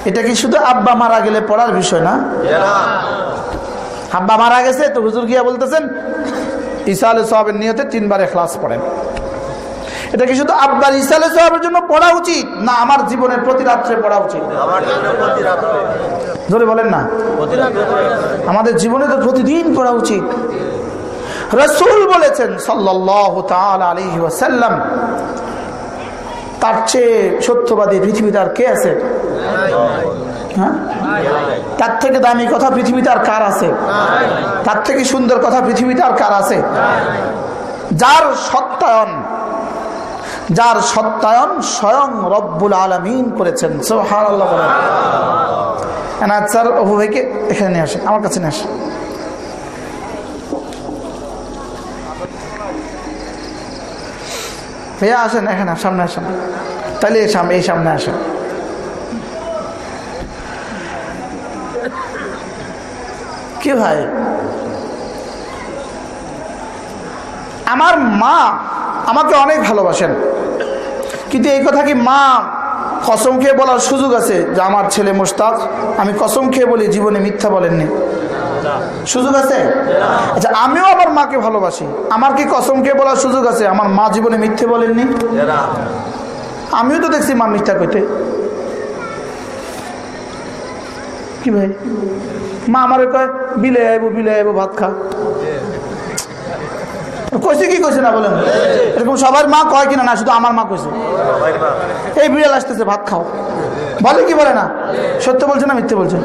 এটা কি শুধু আব্বা মারা গেলে পড়ার বিষয় না? আব্বা মারা গেছে, তো হুজুর গিয়া বলতেছেন, ঈসা আলী সাহাবের নিয়তে তিনবার এখলাস পড়েন। এটা কি শুধু আব্বার, ঈসা আলী সাহাবের জন্য পড়া উচিত, না আমার জীবনের প্রতি রাত্রে পড়া উচিত? ধরে বলেন না। আমাদের জীবনে তো প্রতিদিন পড়া উচিত। রসুল বলেছেন সাল্লাহ তার চেয়ে সত্যবাদী পৃথিবীতে আর কে আছে? হ্যাঁ? তার থেকে দামি কথা পৃথিবীতে আর কার আছে? তার থেকে সুন্দর কথা পৃথিবীতে আর কার আছে? যার সত্যায়ন যার সত্যায়ন স্বয়ং রব্বুল আলমিন করেছেন। এখানে নিয়ে আসেন, আমার কাছে নিয়ে আসেন। ভাইয়া আসেন, এখানে সামনে আসেন। তাহলে সামনে, এই সামনে আসেন। কি ভাই? আমার মা আমাকে অনেক ভালোবাসেন। কিন্তু এই কথা কি মা কসম খেয়ে বলার সুযোগ আছে যে আমার ছেলে মোস্তাক? আমি কসম খেয়ে বলি জীবনে মিথ্যা বলেননি। সুযোগ আছে? আচ্ছা আমিও আমার মাকে ভালোবাসি। আমার কি কসম খেয়ে বলার সুযোগ আছে? আমার মা জীবনে মিথ্যে বলেননি? আমিও তো দেখছি মা মিথ্যা কইতে। কি ভাই? মা আমার কয়, বিলে আইব বিলে আইব, ভাত খা। কইছে কি কইছে না বলেন? এরকম সবার মা কয় কিনা না, শুধু আমার মা কইছে। এই বিড়াল আসতেছে, ভাত খাও। বলে কি বলে না? সত্য বলছে না মিথ্যে বলছে?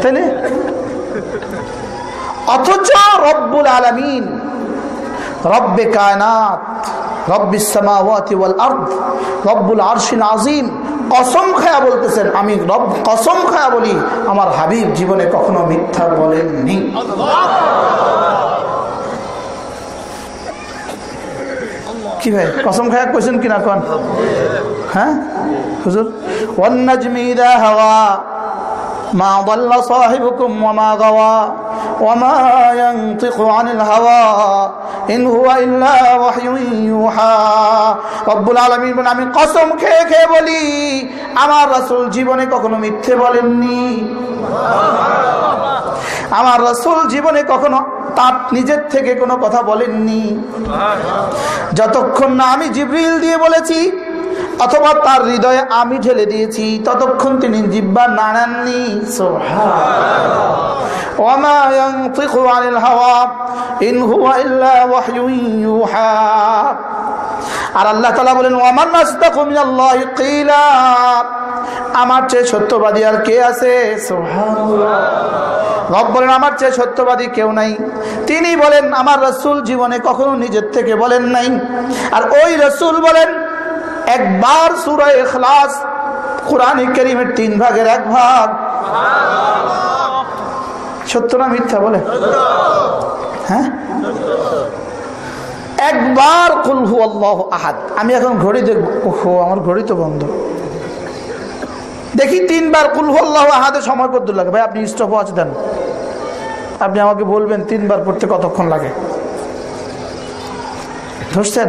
তাইলে? অথচ রব্বুল আলমিন রব্বে কায়নাত রব্বুল আরশিল আজিম কসম খায়া বলতেছেন, আমি রব, কসম খায়া বলি, আমার হাবিব জীবনে কখনো মিথ্যা বলেননি। কি ভাই, কসম খায়া কোয়েছেন কিনা কন? হ্যাঁ? হুজুর? ওয়ান্নাজমি হাওয়া, মা বল্লা সাহেবকুম মা গাওয়া। وما ينطق عن الهوى إن هو إلا وحي يوحى رب العالمين বলেন আমি কসম খেয়ে খেয়ে বলি আমার রাসূল জীবনে কখনো মিথ্যে বলেননি আমার রাসূল জীবনে কখনো তার নিজের থেকে কোনো কথা বলেননি যতক্ষণ না আমি জিব্রিল দিয়ে বলেছি অথবা তার হৃদয়ে আমি ঢেলে দিয়েছি, ততক্ষণ তিনি জিব্বা নাড়াননি। আর আল্লাহ তালা বলেন ওয়ামান নাস্তা কমিন আল্লাহ কিলা? আমার চেয়ে সত্যবাদী আর কে আছে? রব বলেন, আমার চেয়ে সত্যবাদী কেউ নাই। তিনি বলেন, আমার রসুল জীবনে কখনো নিজের থেকে বলেন নাই। আর ওই রসুল বলেন একবার সুরা এখলাস কোরআন করিমের তিন ভাগের এক ভাগ। সত্য না মিথ্যা বলে? হ্যাঁ? একবার কুলহু আল্লাহ আহাদ। আমি এখন ঘড়ি দেখব। ওহো, আমার ঘড়ি তো বন্ধ। দেখি তিনবার কুলহু আল্লাহ আহাদে সময় কত লাগে? ভাই, আপনি স্টপ ওয়াচ দেন। আপনি আমাকে বলবেন তিনবার পড়তে কতক্ষণ লাগে? ধরছেন?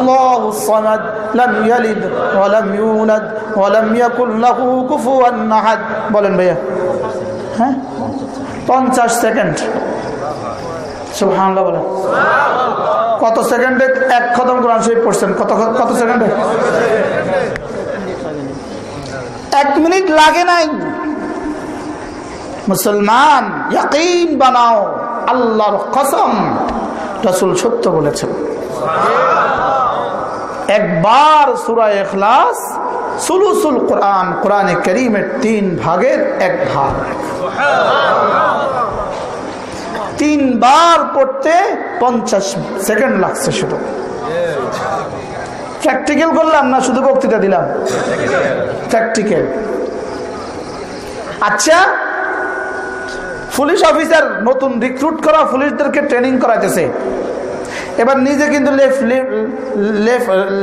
الصمد لم يلد ولم يولد ولم يكن له كفوا أحد বলেন ভাইয়া হ্যাঁ পঞ্চাশ সেকেন্ড সুবহানাল্লাহ বলেন কত সেকেন্ডে এক খতম কোরআন শরীফ পড়ছেন কত কত সেকেন্ডে এক মিনিট লাগে নাই মুসলমান ইয়াকিন বানাও আল্লাহর কসম রাসূল সত্য বলেছেন একবার সূরা ইখলাস, সুলুসুল কোরআন, কোরআনে করিমের তিন ভাগের এক ভাগ। তিনবার পড়তে পঞ্চাশ সেকেন্ড লাগছে শুধু। প্র্যাকটিক্যাল করলাম না, শুধু বক্তৃতা দিলাম? প্র্যাকটিক্যাল আচ্ছা পুলিশ অফিসার নতুন রিক্রুট করা, পুলিশদেরকে ট্রেনিং করাইতেছে। এবার নিজে কিন্তু লেফট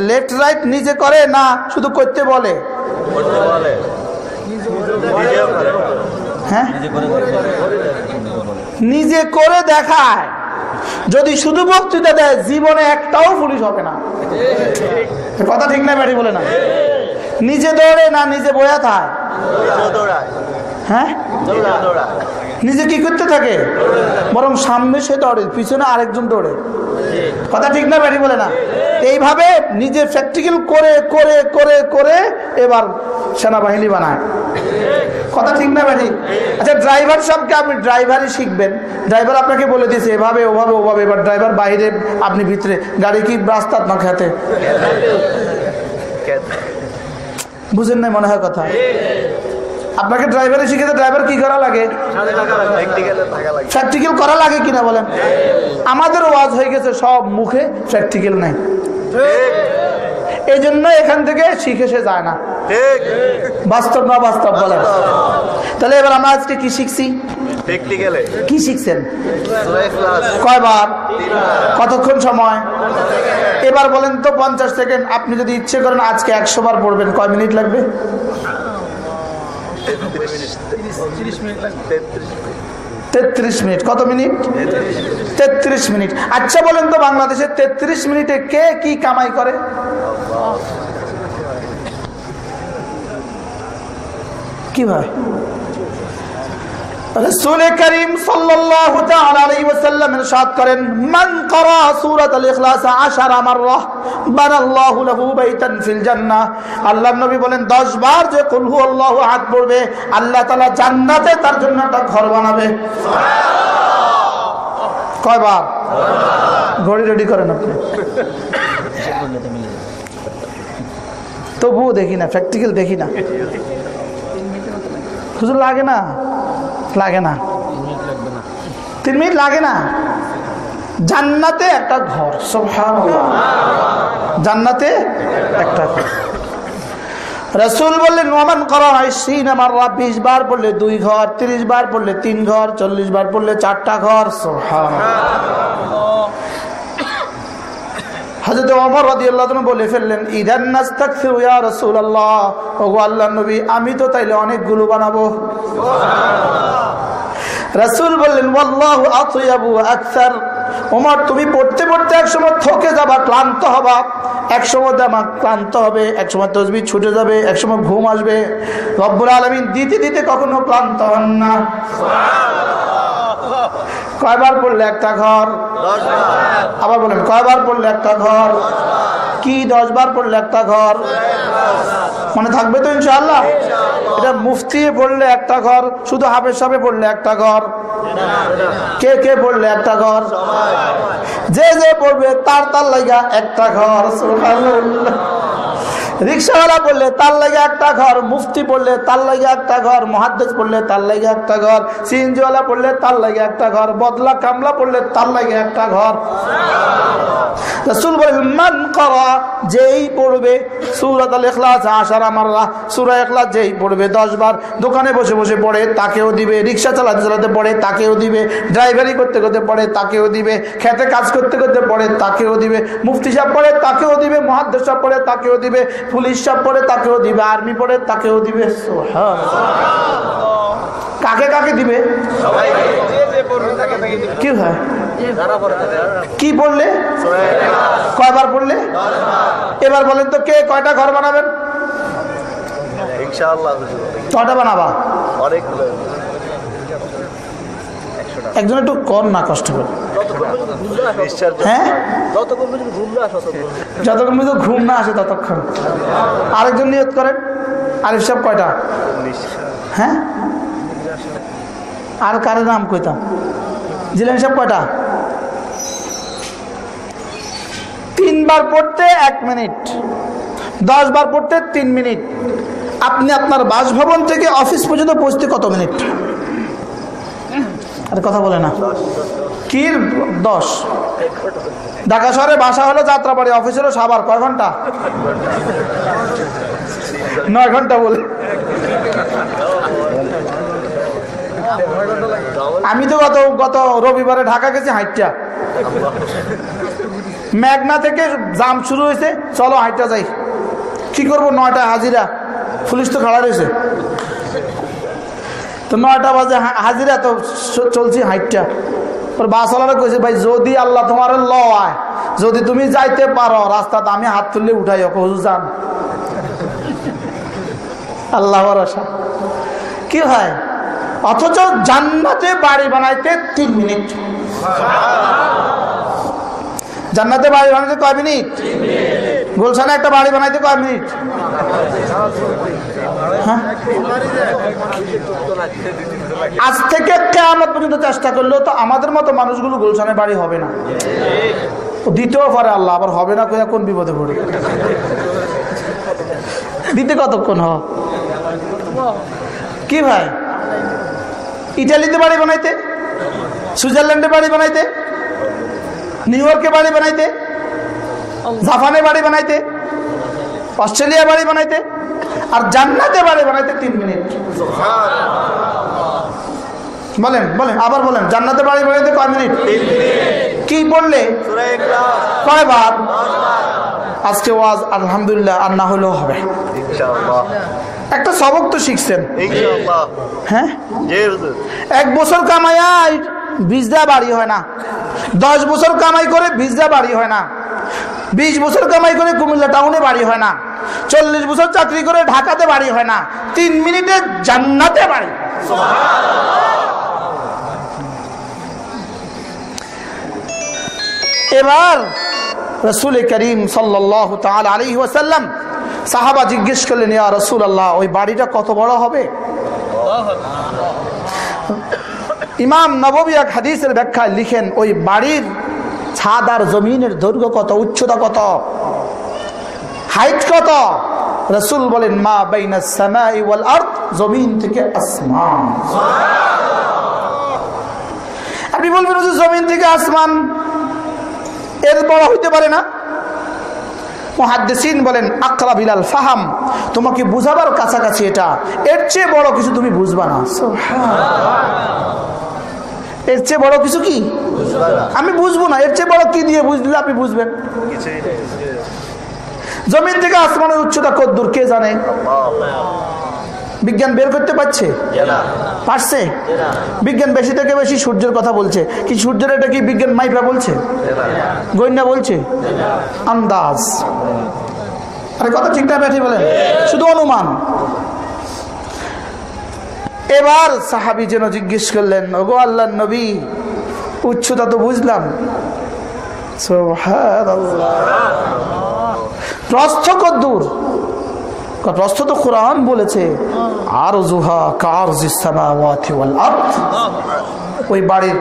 লেফট রাইট নিজে করে না শুধু করতে বলে। হ্যাঁ? নিজে করে দেখায়। যদি শুধু বক্তৃতা দেয়, জীবনে একটাও পুলিশ হবে না। কথা ঠিক না, ব্যাটি বলে না। নিজে দৌড়ে না, নিজে বয়া থায়। হ্যাঁ? নিজে কি করতে থাকে? বরং সামনে সে দৌড়ে পিছনে আরেকজন দৌড়ে। কথা ঠিক না ব্যাটি বলে না। এইভাবে নিজে প্র্যাকটিক্যাল করে করে করে করে এবার সেনাবাহিনী বানায়। কথা ঠিক না ব্যাটি? আচ্ছা ড্রাইভার সবকে আপনি ড্রাইভারই শিখবেন। ড্রাইভার আপনাকে বলে দিয়েছে এভাবে ওভাবে ওভাবে। এবার ড্রাইভার বাইরে আপনি ভিতরে। গাড়ি কি রাস্তার না খেতে? বুঝেন না মনে হয় কথা? আপনাকে ড্রাইভারে শিখেছে ড্রাইভার কি করা লাগে? প্র্যাকটিক্যালে করা লাগে কিনা বলেন? আমাদের ওয়াজ হয়ে গেছে সব মুখে প্র্যাকটিক্যাল নাই। এই জন্য এখান থেকে শিখে সে যায় না। বাস্তব না বাস্তব বলেন। তাহলে এবার আমরা আজকে কি শিখছি? কি শিখছেন? কয়বার? কতক্ষণ সময়? এবার বলেন তো পঞ্চাশ সেকেন্ড। আপনি যদি ইচ্ছে করেন আজকে একশো বার পড়বেন। কয় মিনিট লাগবে? তেত্রিশ মিনিট। কত মিনিট? তেত্রিশ মিনিট। আচ্ছা বলেন তো বাংলাদেশে তেত্রিশ মিনিটে কে কি কামাই করে? কি ভাই? রসুল করিম সাল্লাল্লাহু তাআলা আলাইহি ওয়াসাল্লাম ইরশাদ করেন মান ক্বারা সূরাতুল ইখলাস 10 মাররা বানাল্লাহু লাহু বাইতান ফিল জান্নাহ। আল্লাহর নবী বলেন 10 বার যে কুল হুয়াল্লাহু আহাদ পড়বে আল্লাহ তাআলা জান্নাতে তার জন্য একটা ঘর বানাবে। কয়বার? ঘড়ি রেডি করেন আপনি। তবুও দেখি না প্র্যাকটিক্যাল দেখি না। হুজুর লাগে না? লাগে না। তিন মিনিট লাগে না। জান্নাতে একটা ঘর সব জান্নাতে একটা ঘর। রসুল বললে নমান করা হয় সিন আমার বিশ বার পড়লে দুই ঘর, তিরিশ বার পড়লে তিন ঘর, চল্লিশ বার পড়লে চারটা ঘর আনহু বলে ফেললেন, ইদান আল্লাহর নবী, আমি তো তাইলে অনেকগুলো বানাবো। রাসূল বললেন ওমর, তুমি পড়তে পড়তে একসময় থকে যাবা, ক্লান্ত হবা। একসময় দামা ক্লান্ত হবে একসময় তসবি ছুটে যাবে একসময় ঘুম আসবে। রব্বুল আলমিন দিতে দিতে কখনো ক্লান্ত হন না। কয়বার পড়লে একটা ঘর? আবার বলেন, কয়বার পড়লে একটা ঘর? কি দশ বার পড়লে একটা ঘর? মনে থাকবে তো ইনশাল্লাহ এটা মুফতি পড়লে একটা ঘর, শুধু হাফেজ সাহেবে পড়লে একটা ঘর? কে কে পড়লে একটা ঘর? যে যে পড়বে তার তার লাগা একটা ঘর। রিক্সাওয়ালা পড়লে তার লাগে একটা ঘর। মুফতি পড়লে তার লাগে একটা ঘর। মহাদ্দেশ পড়লে তার লাগে একটা ঘর। সিএনজিওয়ালা পড়লে তার লাগে একটা ঘর। বদলা কামলা পড়লে তার লাগে একটা ঘর। রসুল যেই পড়বে। সুরা যেই পড়বে দোকানে বসে বসে পড়ে, তাকেও দিবে। রিক্সা চালাতে চালাতে পড়ে, তাকেও দিবে। ড্রাইভারি করতে করতে পড়ে, তাকেও দিবে। কাজ করতে করতে পড়ে, তাকেও দিবে। মুফতি সাহেব তাকেও দিবে। পড়ে, তাকেও দিবে। পুলিশ সাহেব পড়ে তাকেও দিবে আর্মি পড়ে তাকেও দিবে। কাকে কাকে দিবে? কি হয়? কি পড়লে? কয়বার পড়লে? এবার বলেন তো কে কয়টা ঘর বানাবেন? ইনশাআল্লাহ। কয়টা বানাবা? অনেক একজন একটু কর না কষ্ট করে। হ্যাঁ? যতক্ষণ পর্যন্ত ঘুম না আসে ততক্ষণ। আরেকজন নিয়ত করেন। আরিফ সাহেব কয়টা? হ্যাঁ? আর কারের নাম কইতাম। জিলেন সাহেব কয়টা? তিনবার পড়তে এক মিনিট। দশ বার পড়তে তিন মিনিট। আপনি আপনার বাসভবন থেকে অফিস পর্যন্ত পৌঁছতে কত মিনিট? আর কথা বলে না। কি দশ ঢাকা শহরে বাসা হলো যাত্রাবাড়ি, অফিস হলো সাবার কয় ঘণ্টা? নয় ঘণ্টা বলে। আমি তো গত গত রবিবারে ঢাকা গেছি হাইটটা। মেঘনা থেকে জাম শুরু হয়েছে। চলো হাইটটা যাই। কি করব? নয়টা হাজিরা। পুলিশ তো খাড়া রয়েছে। তো নয়টা বাজে হাজিরা তো চলছি হাইটটা। বাসওয়ালারা কইছে ভাই যদি আল্লাহ তোমার ল আয় যদি তুমি যাইতে পারো রাস্তাতে আমি হাত তুললে উঠাই হুজুর যান। আল্লাহ ভরসা। কি হয়? অথচ জান্নাতে বাড়ি বানাইতে তিন মিনিট। জান্নাতে বাড়ি বানাইতে কয় মিনিট। গুলশানে একটা বাড়ি বানাইতে কয় হ্যাঁ? আজ থেকে কেমন পর্যন্ত চেষ্টা করলেও তো আমাদের মতো মানুষগুলো গুলশানে বাড়ি হবে না। দিতেও পারে আল্লাহ, আবার হবে না কোয়া কোন বিপদে পড়ে? দিতে কতক্ষণ হ কি ভাই? ইটালিতে বাড়ি বানাইতে? সুইজারল্যান্ডে বাড়ি বানাইতে? নিউ ইয়র্কে বাড়ি বানাইতে? জাপানে বাড়ি বানাইতে অস্ট্রেলিয়া বাড়ি বানাইতে আর জান্নাতে বাড়ি বানাইতে তিন মিনিট। বলেন বলেন আবার বলেন জান্নাতে বাড়ি বানাইতে কয় মিনিট? কি বললে? কয়বার? আজকে ওয়াজ আলহামদুলিল্লাহ আর না হলেও হবে। একটা সবক তো শিখছেন। হ্যাঁ? এক বছর কামাইয়া বিজদা বাড়ি হয় না। দশ বছর কামাই করে বিজদা বাড়ি হয় না। বিশ বছর কামাই করে কুমিল্লা টাউনে বাড়ি হয় না। চল্লিশ বছর চাকরি করে ঢাকাতে বাড়ি হয় না। তিন মিনিটে জান্নাতে বাড়ি। এবার রসুল করিম সাল্লাহ আলী ওয়াসাল্লাম সাহাবা জিজ্ঞেস করলেন, ইয়া রসুল আল্লাহ ওই বাড়িটা কত বড় হবে? ইমাম নববী এক হাদিসের ব্যাখ্যায় লিখেন ওই বাড়ির ছাদ আর জমিনের দৈর্ঘ্য কত উচ্চতা কত? হাইট কত? রসুল বলেন মা বাইনা সামাই ওয়াল আরদ জমিন থেকে আসমান। আপনি বলবেন হুজুর, জমিন থেকে আসমান? এর বড় হইতে পারে না। মহাদ্দেসিন বলেন আকরা বিলাল ফাহাম তোমাকে বুঝাবার কাছাকাছি এটা। এর চেয়ে বড় কিছু তুমি বুঝবা না। এর চেয়ে বড় কিছু কি? আমি বুঝব না, এর চেয়ে বড় কি দিয়ে বুঝলে আপনি বুঝবেন। জমিন থেকে আসমানের উচ্চতা কত দূর, কে জানে? বিজ্ঞান বের করতে পারছে? পারছে? বিজ্ঞান বেশি থেকে বেশি সূর্যের কথা বলছে। কি সূর্যের এটা কি বিজ্ঞান মাইপা বলছে? গন্যা বলছে? আন্দাজ। আরে কথা ঠিক না, ব্যাঠি বলেন। শুধু অনুমান। এবার সাহাবি যেন জিজ্ঞেস করলেন, ওগো আল্লাহ নবী, উচ্চতা তো বুঝলাম। প্রস্থ তো বলেছে আর কার ওই বাড়ির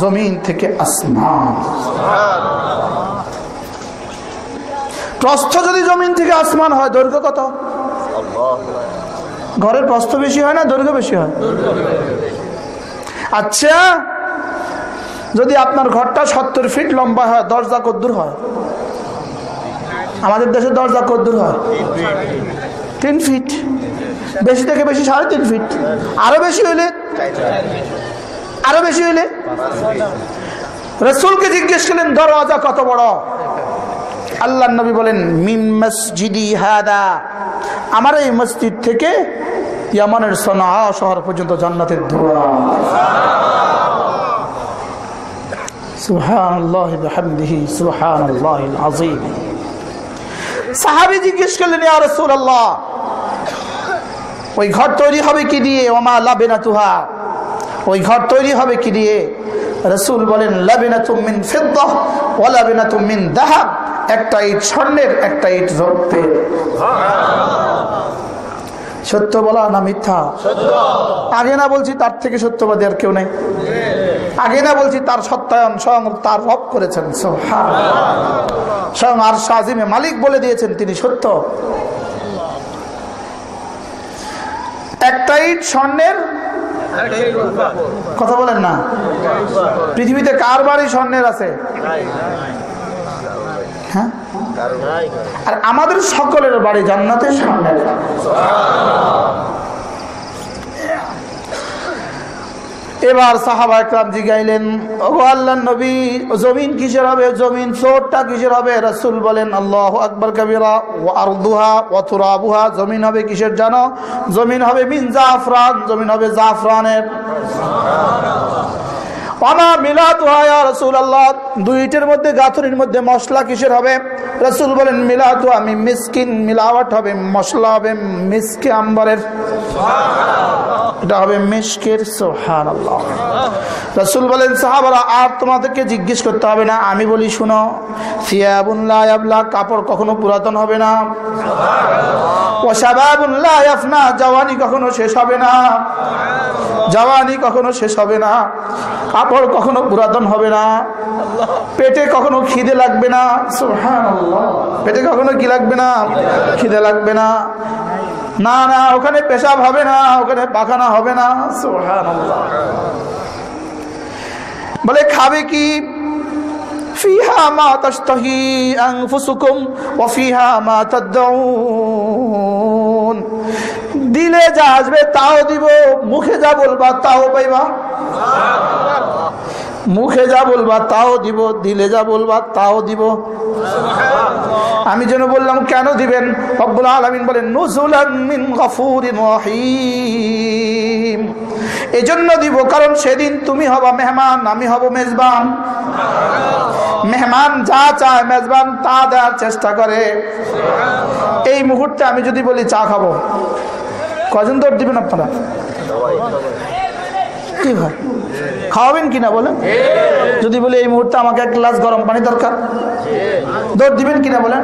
জমিন থেকে আসমান। যদি জমিন থেকে আসমান হয়, দৈর্ঘ্য কত? ঘরের প্রস্থ বেশি হয় না দৈর্ঘ্য বেশি হয়? আচ্ছা যদি আপনার ঘরটা সত্তর ফিট লম্বা হয় দরজা কদ্দুর হয়? আমাদের দেশে দরজা কদ্দুর হয়। তিন ফিট বেশি থেকে বেশি সাড়ে তিন ফিট আরও বেশি হইলে? আরও বেশি হইলে? রসুলকে জিজ্ঞেস করলেন দরওয়াজা কত বড়? আল্লাহ নবী বলেন, মিন মসজিদি হাদা। আমার এই মসজিদ থেকে ইয়ামানের সোনা শহর পর্যন্ত জান্নাতের আযীম সাহাবী জিজ্ঞেস ওই ঘর তৈরি হবে কি দিয়ে? তুহা ওই ঘর তৈরি হবে কি দিয়ে? রসুল বলেন লাবেনা তুমিন তুমিন দাহাব। একটা ইট স্বর্ণের একটা ইট রৌপ্যের সত্য বলা না মিথ্যা? আগে না বলছি তার থেকে সত্যবাদী আর কেউ নেই। আগে না বলছি তার সত্যায়ন স্বয়ং তার রব করেছেন স্বয়ং আর শাহিমে মালিক বলে দিয়েছেন তিনি সত্য। একটা ইট স্বর্ণের? কথা বলেন না। পৃথিবীতে কার বাড়ি স্বর্ণের আছে? হ্যাঁ? আর আমাদের সকলের বাড়ি জান্নাতের সামনে। এবার সাহাবা একরাম জিগাইলেন ও আল্লাহ নবী, জমিন কিসের হবে? জমিন ফ্লোরটা কিসের হবে? রসুল বলেন, আল্লাহ আকবর কবিরা আরদুহা অথুরাবুহা জমিন হবে কিসের জানো? জমিন হবে মিন জাফরান, জমিন হবে জাফরানের। অনা মিলাদ রসুল আল্লাহ দুইটের মধ্যে গাথরির মধ্যে মশলা কিসের হবে? রসুল বলেন, মিলাদ আমি মিসকিন মিলাওয়াট হবে মশলা হবে মিসকে আম্বরের। এটা হবে মিসকের সোহান রসুল বলেন, সাহাবারা, আর তোমাদেরকে জিজ্ঞেস করতে হবে না, আমি বলি, শুনো সিয়াবুল্লাহ আবলা কাপড় কখনো পুরাতন হবে না। ওসাবাবুল্লাহ আফনা জওয়ানি কখনো শেষ হবে না। জওয়ানি কখনো শেষ হবে না। কাপড় কখনো পুরাতন হবে না। পেটে কখনো খিদে লাগবে না। পেটে কখনো কি লাগবে না? খিদে লাগবে না। না না, ওখানে পেশাব হবে না, ওখানে পাখানা হবে না। বলে, খাবে কি? ফিহা মা তাশতাহি আনফুসুকুম ওয়া ফিহা মা দিলে যা আসবে তাও দিব, মুখে যা বলবা তাও পাইবা। মুখে যা বলবা তাও দিব, দিলে যা বলবা তাও দিব। আমি যেন বললাম, কেন দিবেন? আলামিন বলেন মিন গফুরিন রহিম। এজন্য দিব, কারণ সেদিন তুমি হবা মেহমান, আমি হব মেজবান। মেহমান যা চায় মেজবান, তা দেওয়ার চেষ্টা করে। এই মুহূর্তে আমি যদি বলি, চা খাব। কজন দৌড় দিবেন আপনারা? কি হয়? খাওয়াবেন কিনা বলেন? যদি বলি এই মুহূর্তে আমাকে এক গ্লাস গরম পানি দরকার। দৌড় দিবেন কিনা বলেন?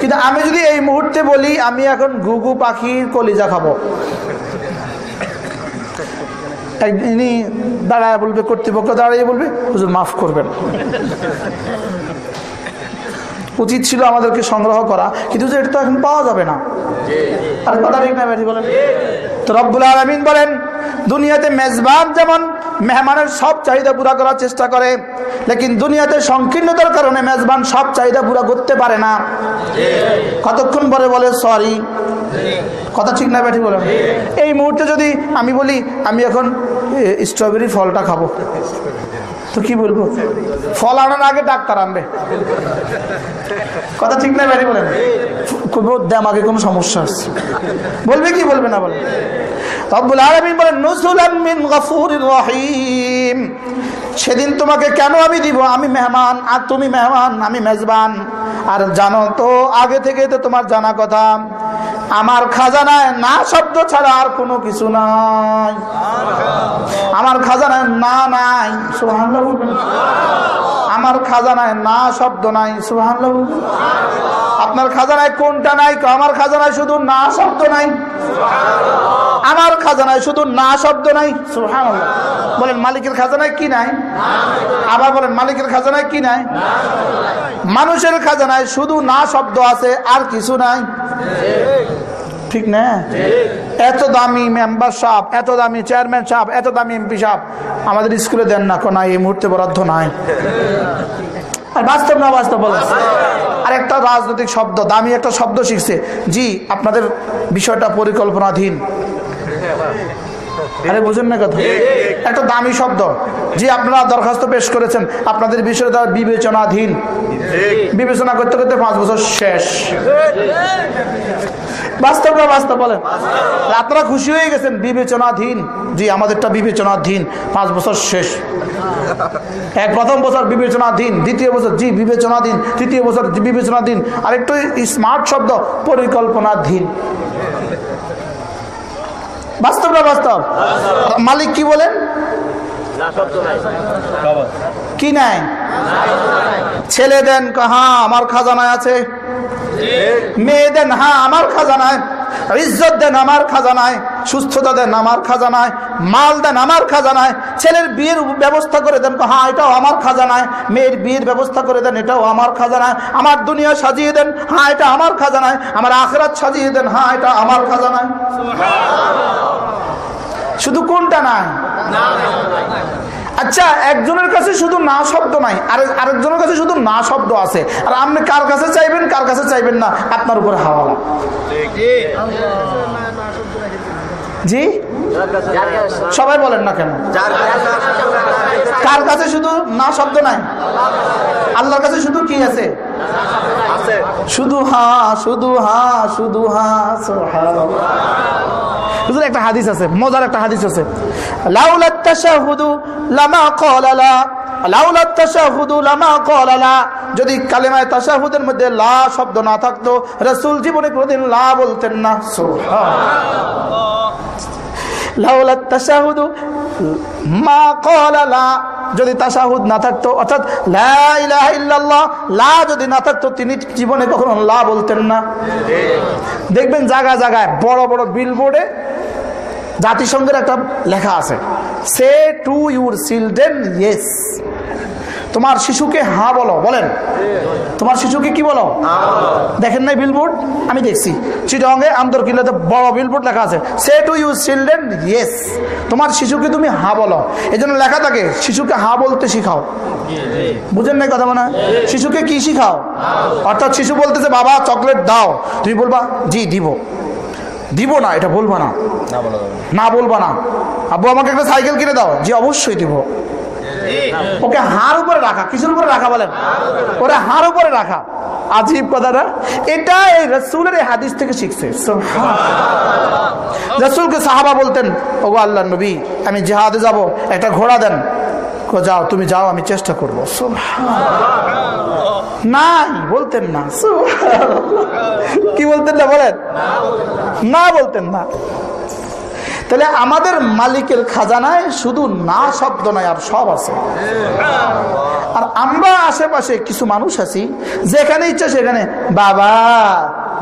কিন্তু আমি যদি এই মুহূর্তে বলি, আমি এখন ঘুঘু পাখির কলিজা খাব। ইনি দাঁড়ায় বলবে, কর্তৃপক্ষ দাঁড়িয়ে বলবে, হুজুর মাফ করবেন। উচিত ছিল আমাদেরকে সংগ্রহ করা, কিন্তু এটা তো এখন পাওয়া যাবে না। কথা ঠিক বলেন। বলেন, দুনিয়াতে মেজবান যেমন মেহমানের সব চাহিদা পুরা করার চেষ্টা করে, লেকিন দুনিয়াতে সংকীর্ণতার কারণে মেজবান সব চাহিদা পুরা করতে পারে না। কতক্ষণ পরে বলে, সরি কথা ঠিক না ব্যাঠি বলেন। এই মুহূর্তে যদি আমি বলি, আমি এখন স্ট্রবেরি ফলটা খাব। তো কি বলব? ফল আনার আগে ডাক্তার আনবে। কথা ঠিক না ব্যাঠি বলেন। আমাকে কোনো সমস্যা আছে বলবে কি, বলবে না বলে। রব্বুল আলামিন বলেন নুসুলাম মিন গাফুরির রহিম। সেদিন তোমাকে কেন আমি দিব? আমি মেহমান, আর তুমি মেহমান, আমি মেজবান। আর জানো তো, আগে থেকে তো তোমার জানা কথা। আমার খাজানায় না শব্দ ছাড়া আর কোনো কিছু নাই। আমার খাজানায় না নাই। আমার আমার খাজানায় না শব্দ নাই। বলবেন। আপনার খাজানায় কোনটা নাই? আমার খাজানায় শুধু না শব্দ নাই? আমার খাজানায় শুধু না শব্দ নাই? সুবহানাল্লাহ। বলেন মালিকের খাজানায় কি নাই? আবার বলেন মালিকের খাজানায় কি নাই? মানুষের খাজানায় শুধু না শব্দ আছে আর কিছু নাই? ঠিক না? এত দামি মেম্বার সাহেব, এত দামি চেয়ারম্যান সাহেব, এত দামি এমপি সাহেব আমাদের স্কুলে দেন না কোন, এই মুহূর্তে বরাদ্দ নাই। আর বাস্তব না বাস্তব আর একটা রাজনৈতিক শব্দ, দামি একটা শব্দ শিখছে। জি, আপনাদের বিষয়টা পরিকল্পনাধীন। আরে বুঝেন না কথা। একটা দামি শব্দ। যে আপনারা দরখাস্ত পেশ করেছেন আপনাদের বিষয়টা বিবেচনাধীন। বিবেচনা করতে করতে পাঁচ বছর শেষ। বাস্তব না বাস্তব বলেন? আপনারা খুশি হয়ে গেছেন বিবেচনাধীন। জি আমাদেরটা বিবেচনাধীন। পাঁচ বছর শেষ। এক প্রথম বছর বিবেচনাধীন দ্বিতীয় বছর জি বিবেচনাধীন তৃতীয় বছর বিবেচনাধীন। আর একটু স্মার্ট শব্দ পরিকল্পনাধীন। বাস্তব না বাস্তব? মালিক কি বলেন কি নাই? ছেলে দেন হ্যাঁ আমার খাজানায় আছে। মেয়ে দেন হ্যাঁ আমার খাজানায়। ইজ্জত দেন আমার খাজানায় সুস্থতা দেন আমার খাজানায় মাল দেন আমার খাজানায় ছেলের বিয়ের ব্যবস্থা করে দেন হ্যাঁ এটাও আমার খাজানায় মেয়ের বিয়ের ব্যবস্থা করে দেন এটাও আমার খাজানায় আমার দুনিয়া সাজিয়ে দেন হ্যাঁ এটা আমার খাজানায় আমার আখরাত সাজিয়ে দেন হ্যাঁ এটা আমার খাজানায়। শুধু কোনটা নাই? আচ্ছা একজনের কাছে শুধু না শব্দ নাই, আর আরেকজনের কাছে শুধু না শব্দ আছে। আর আপনি কার কাছে চাইবেন, কার কাছে চাইবেন না, আপনার উপরে হাওয়ালা জি? সবাই বলেন না কেন? কার কাছে শুধু না শব্দ নাই? আল্লাহর কাছে শুধু কি আছে? শুধু হা শুধু হা শুধু হা একটা হাদিস আছে, মজার একটা হাদিস আছে। লাউলাত লামা যদি কালেমায়ে তাশাহুদের মধ্যে লা শব্দ না থাকতো, রাসূল জীবনে কোনোদিন লা বলতেন না। মা লা যদি তাশাহুদ না থাকতো, অর্থাৎ লা যদি না থাকতো, তিনি জীবনে কখনো লা বলতেন না। দেখবেন জায়গায় জায়গায় বড় বড় বিলবোর্ডে জাতিসংঘের একটা লেখা আছে। Say to your children yes তোমার শিশুকে হা বলো বলেন। তোমার শিশুকে কি বলো? দেখেন নাই বিলবোর্ড আমি দেখছি। চিটঙ্গে আন্দরকিল্লাতে বড় বিলবোর্ড লেখা আছে। Say to your children yes তোমার শিশুকে তুমি হা বলো। এই জন্য লেখা থাকে শিশুকে হা বলতে শিখাও। বুঝেন নাই কথা মনে? শিশুকে কি শিখাও? অর্থাৎ শিশু বলতেছে বাবা চকলেট দাও। তুমি বলবা জি দিব। দিব না এটা বলবা না। না বলবা না। আব্বু আমাকে একটা সাইকেল কিনে দাও। যে অবশ্যই দিব। ওকে হার উপরে রাখা। কিসের উপরে রাখা বলেন? ওরা হার উপরে রাখা। আজীব কথাটা। এটা এই রসুলের এই হাদিস থেকে শিখছে। রসুলকে সাহাবা বলতেন ওগো আল্লাহ নবী আমি জেহাদে যাব একটা ঘোড়া দেন। যাও, তুমি যাও, আমি চেষ্টা করব। নাই, বলতেন না। কি বলতেন না, বলেন? না বলতেন না। তাহলে আমাদের মালিকের খাজানায় শুধু না শব্দ নয় আর সব আছে। আর আমরা আশেপাশে কিছু মানুষ আছি, যেখানে ইচ্ছা সেখানে, বাবা,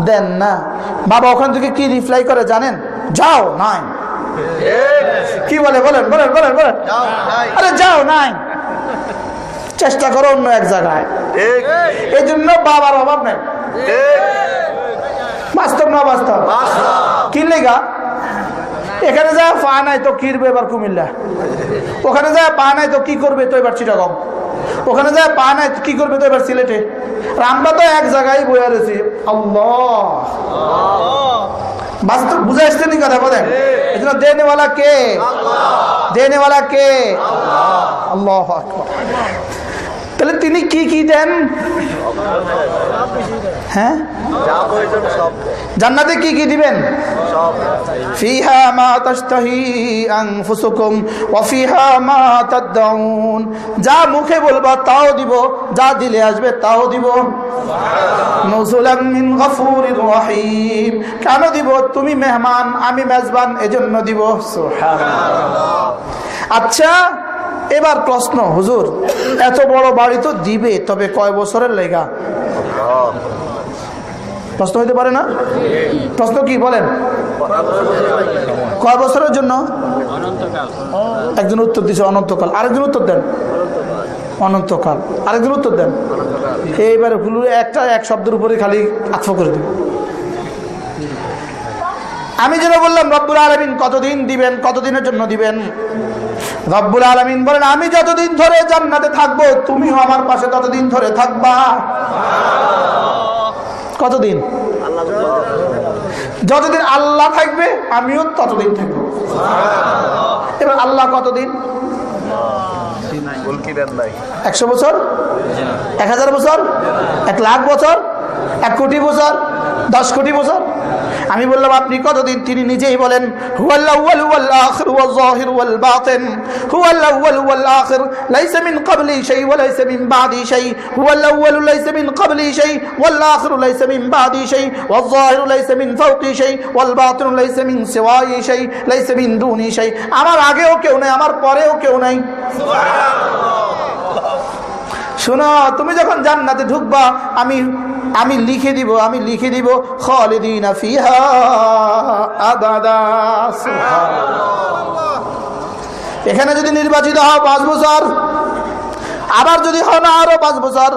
দেন না। বাবা ওখান থেকে কি রিপ্লাই করে জানেন? যাও, নাই। কি বলে বলেন বলেন বলেন বলেন। আরে যাও নাই। চেষ্টা করো অন্য এক জায়গায়। এই জন্য বাবার অভাব নেই। বাস্তব না বাস্তব? কি লেগা? এখানে যা পা নাই তো কিরবে এবার কুমিল্লা? ওখানে যা পা নাই তো কি করবে তো এবার চিটাগং? ওখানে যা পা নাই কি করবে তো এবার সিলেটে? আর আমরা তো এক জায়গায় বয়ে রয়েছি। আল্লাহ। বাস্তব বুঝে আসছেন নি কথা বলেন? এই জন্য দেনেওয়ালা কে? দেনেওয়ালা কে? আল্লাহ আকবার। তাহলে তিনি কি কি দেন? হ্যাঁ? জান্নাতে কি কি দিবেন? মা মা যা মুখে বলবা, তাও দিব। যা দিলে আসবে, তাও দিব। কেন দিব? তুমি মেহমান, আমি মেজবান, এজন্য দিব। আচ্ছা এবার প্রশ্ন, হুজুর, এত বড় বাড়ি তো দিবে, তবে কয় বছরের লেগা? প্রশ্ন হইতে পারে না? প্রশ্ন কি, বলেন। কয় বছরের জন্য? একজন উত্তর দিচ্ছে অনন্তকাল। আরেকজন উত্তর দেন। অনন্তকাল। আরেকজন উত্তর দেন। এইবারে হুলু একটা এক শব্দের উপরে খালি আত্ম করে দিন আমি যেটা বললাম, রব্বুল আলমিন কতদিন দিবেন, কতদিনের জন্য দিবেন? রব্বুল আলমিন বলেন আমি যতদিন ধরে জান্নাতে থাকব তুমিও আমার পাশে ততদিন ধরে থাকবা। কতদিন? যতদিন আল্লাহ থাকবে আমিও ততদিন থাকব। এবার আল্লাহ কতদিন? একশো বছর? এক হাজার বছর? এক লাখ বছর? এক কোটি বছর? দশ কোটি বছর? আমি বললাম, আপনি কতদিন? তিনি নিজেই বলেন আমার আগেও কেউ নাই, আমার পরেও কেউ নাই। শোনো, তুমি যখন জান্নাতে ঢুকবা, আমি আমি লিখে দিব, আমি লিখে দিব। এখানে যদি নির্বাচিত হও পাঁচ বছর, আবার যদি হও না আরও পাঁচ বছর,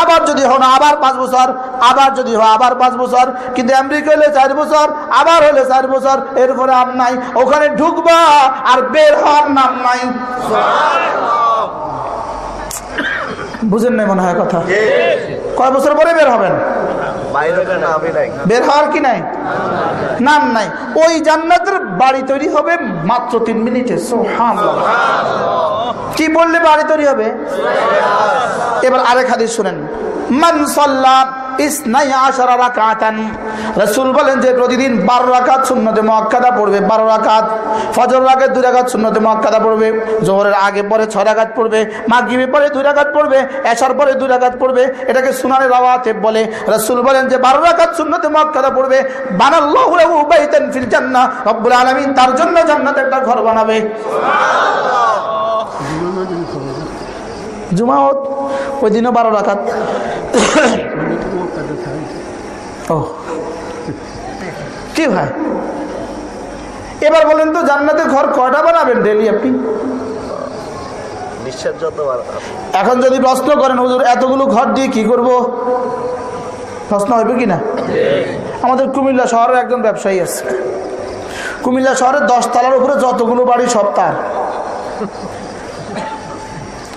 আবার যদি হও না আবার পাঁচ বছর, আবার যদি হও আবার পাঁচ বছর, কিন্তু আমেরিকা হলে চার বছর, আবার হলে চার বছর, এরপরে আম নাই ওখানে ঢুকবা আর বের হওয়ার নাম নাই বুঝেন নাই মনে হয় কথা। কয় বছর পরে বের হবেন? বের হওয়ার কি নাই? নাম নাই। ওই জান্নাতের বাড়ি তৈরি হবে মাত্র তিন মিনিটে। কি বললে বাড়ি তৈরি হবে? এবার আরেক হাদিস শুনেন। মান সাল্লা প্রতিদিন 12 রাকাত সুন্নতে মুআক্কাদা পড়বে 12 রাকাত ফজর রাকাত 2 রাকাত সুন্নতে মুআক্কাদা পড়বে আগে পরে 6 রাকাত পড়বে, মাগরিবের পরে 2 রাকাত পড়বে পরে 2 রাকাত পড়বে, এটাকে বলে। রাসূল বলেন যে 12 রাকাত সুন্নতে মুআক্কাদা পড়বে তার জন্য জান্নাতে একটা ঘর বানাবে। জুমাওত ওই দিনও বারো রাখাত ও। কি ভাই? এবার বলেন তো জান্নাতে ঘর কয়টা বানাবেন ডেলি আপনি? এখন যদি প্রশ্ন করেন হুজুর এতগুলো ঘর দিয়ে কি করব? প্রশ্ন হবে কি না? আমাদের কুমিল্লা শহরের একজন ব্যবসায়ী আছে। কুমিল্লা শহরের দশ তলার উপরে যতগুলো বাড়ি সব তার।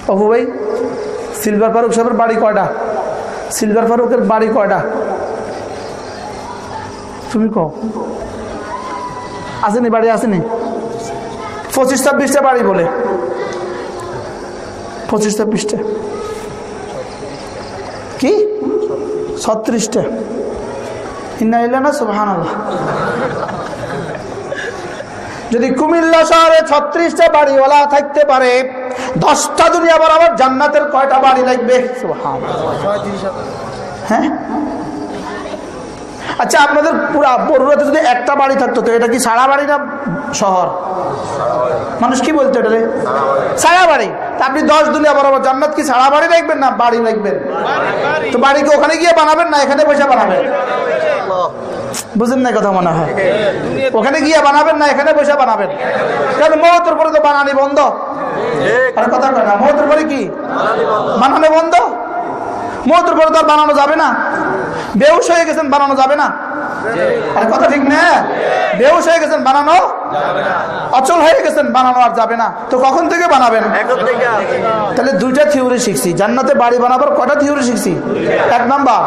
অপু ভাই সিলভার ফারুক সাহেবের বাড়ি কয়টা? সিলভার ফারুকের বাড়ি কয়টা? তুমি কও। আসেনি, বাড়ি আসেনি? পঁচিশ ছাব্বিশটা বাড়ি বলে। পঁচিশ ছাব্বিশটা। কি? ছত্রিশটা। ইন্না না সুবহান যদি কুমিল্লা শহরে ছত্রিশটা বাড়িওয়ালা থাকতে পারে দশটা দুনিয়া বরাবর জান্নাতের কয়টা বাড়ি লাগবে? হ্যাঁ? আচ্ছা আপনাদের পুরা বড়ুয়াতে যদি একটা বাড়ি থাকতো, তো এটা কি সারা বাড়ি না শহর? মানুষ কি বলতো এটা? সারা বাড়ি। তা আপনি দশ দুনিয়া বরাবর জান্নাত কি সারা বাড়ি রাখবেন না বাড়ি রাখবেন? তো বাড়ি কি ওখানে গিয়ে বানাবেন না এখানে পয়সা বানাবেন? বুঝেন না কথা মনে হয়। ওখানে গিয়ে বানাবেন না এখানে পয়সা বানাবেন। কারণ মহতের পরে তো বানানি বন্ধ? আর কথা কয় না মহতের পরে কি? বানানো বন্ধ? মহতের পরে তো বানানো যাবে না। বেউস হয়ে গেছেন বানানো যাবে না। আর কথা ঠিক না? বেউস হয়ে গেছেন বানানো? অচল হয়ে গেছেন বানানো আর যাবে না। তো কখন থেকে বানাবেন? তাহলে দুইটা থিওরি শিখছি। জান্নাতে বাড়ি বানাবার কটা থিওরি শিখছি? এক নাম্বার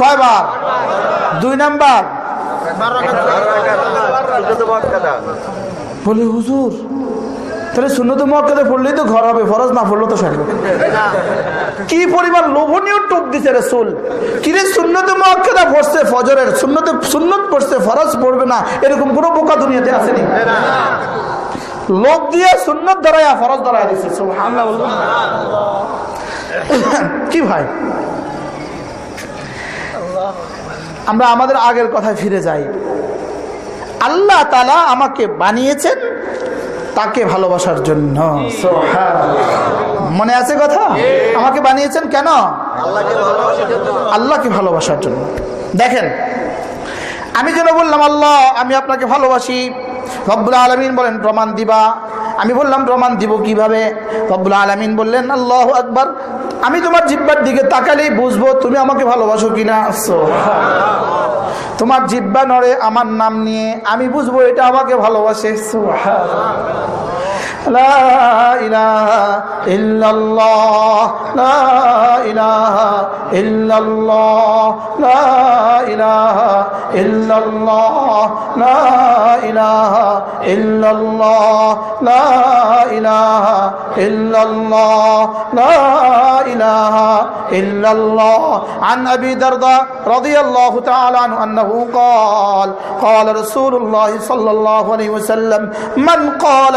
কয়বার? দুই নাম্বার? বলে, হুজুর, তাহলে শূন্যত মক্কাতে পড়লেই তো ঘর হবে, ফরজ না পড়ল তো সারবে কি পরিমাণ লোভনীয় টুক দিছে রে রসুল কিরে শূন্যত মক্কাদা পড়ছে ফজরের শূন্যতে সুন্নত পড়ছে, ফরজ পড়বে না, এরকম কোনো বোকা দুনিয়াতে আসেনি। লোক দিয়ে সুন্নত ধরাইয়া ফরজ বলবেন না? কি ভাই? আমরা আমাদের আগের কথায় ফিরে যাই। আল্লাহ তালা আমাকে বানিয়েছেন তাকে ভালোবাসার জন্য। মনে আছে কথা? আমাকে বানিয়েছেন কেন? আল্লাহকে ভালোবাসার জন্য। দেখেন আমি যেন বললাম আল্লাহ আমি আপনাকে ভালোবাসি। রব্বুল আলমিন বলেন প্রমাণ দিবা। আমি বললাম প্রমাণ দিব কীভাবে? রব্বুল আলমিন বললেন আল্লাহ আকবার। আমি তোমার জিব্বার দিকে তাকালেই বুঝব তুমি আমাকে ভালোবাসো কিনা। তোমার জিব্বা নড়ে আমার নাম নিয়ে আমি বুঝব এটা আমাকে ভালোবাসে। لا إله إلا الله لا إله إلا الله لا إله إلا الله لا إله إلا الله لا إله إلا الله لا إله إلا الله. عن أبي درداء رضي الله تعالى عنه أنه قال قال رسول الله صلى الله عليه وسلم من قال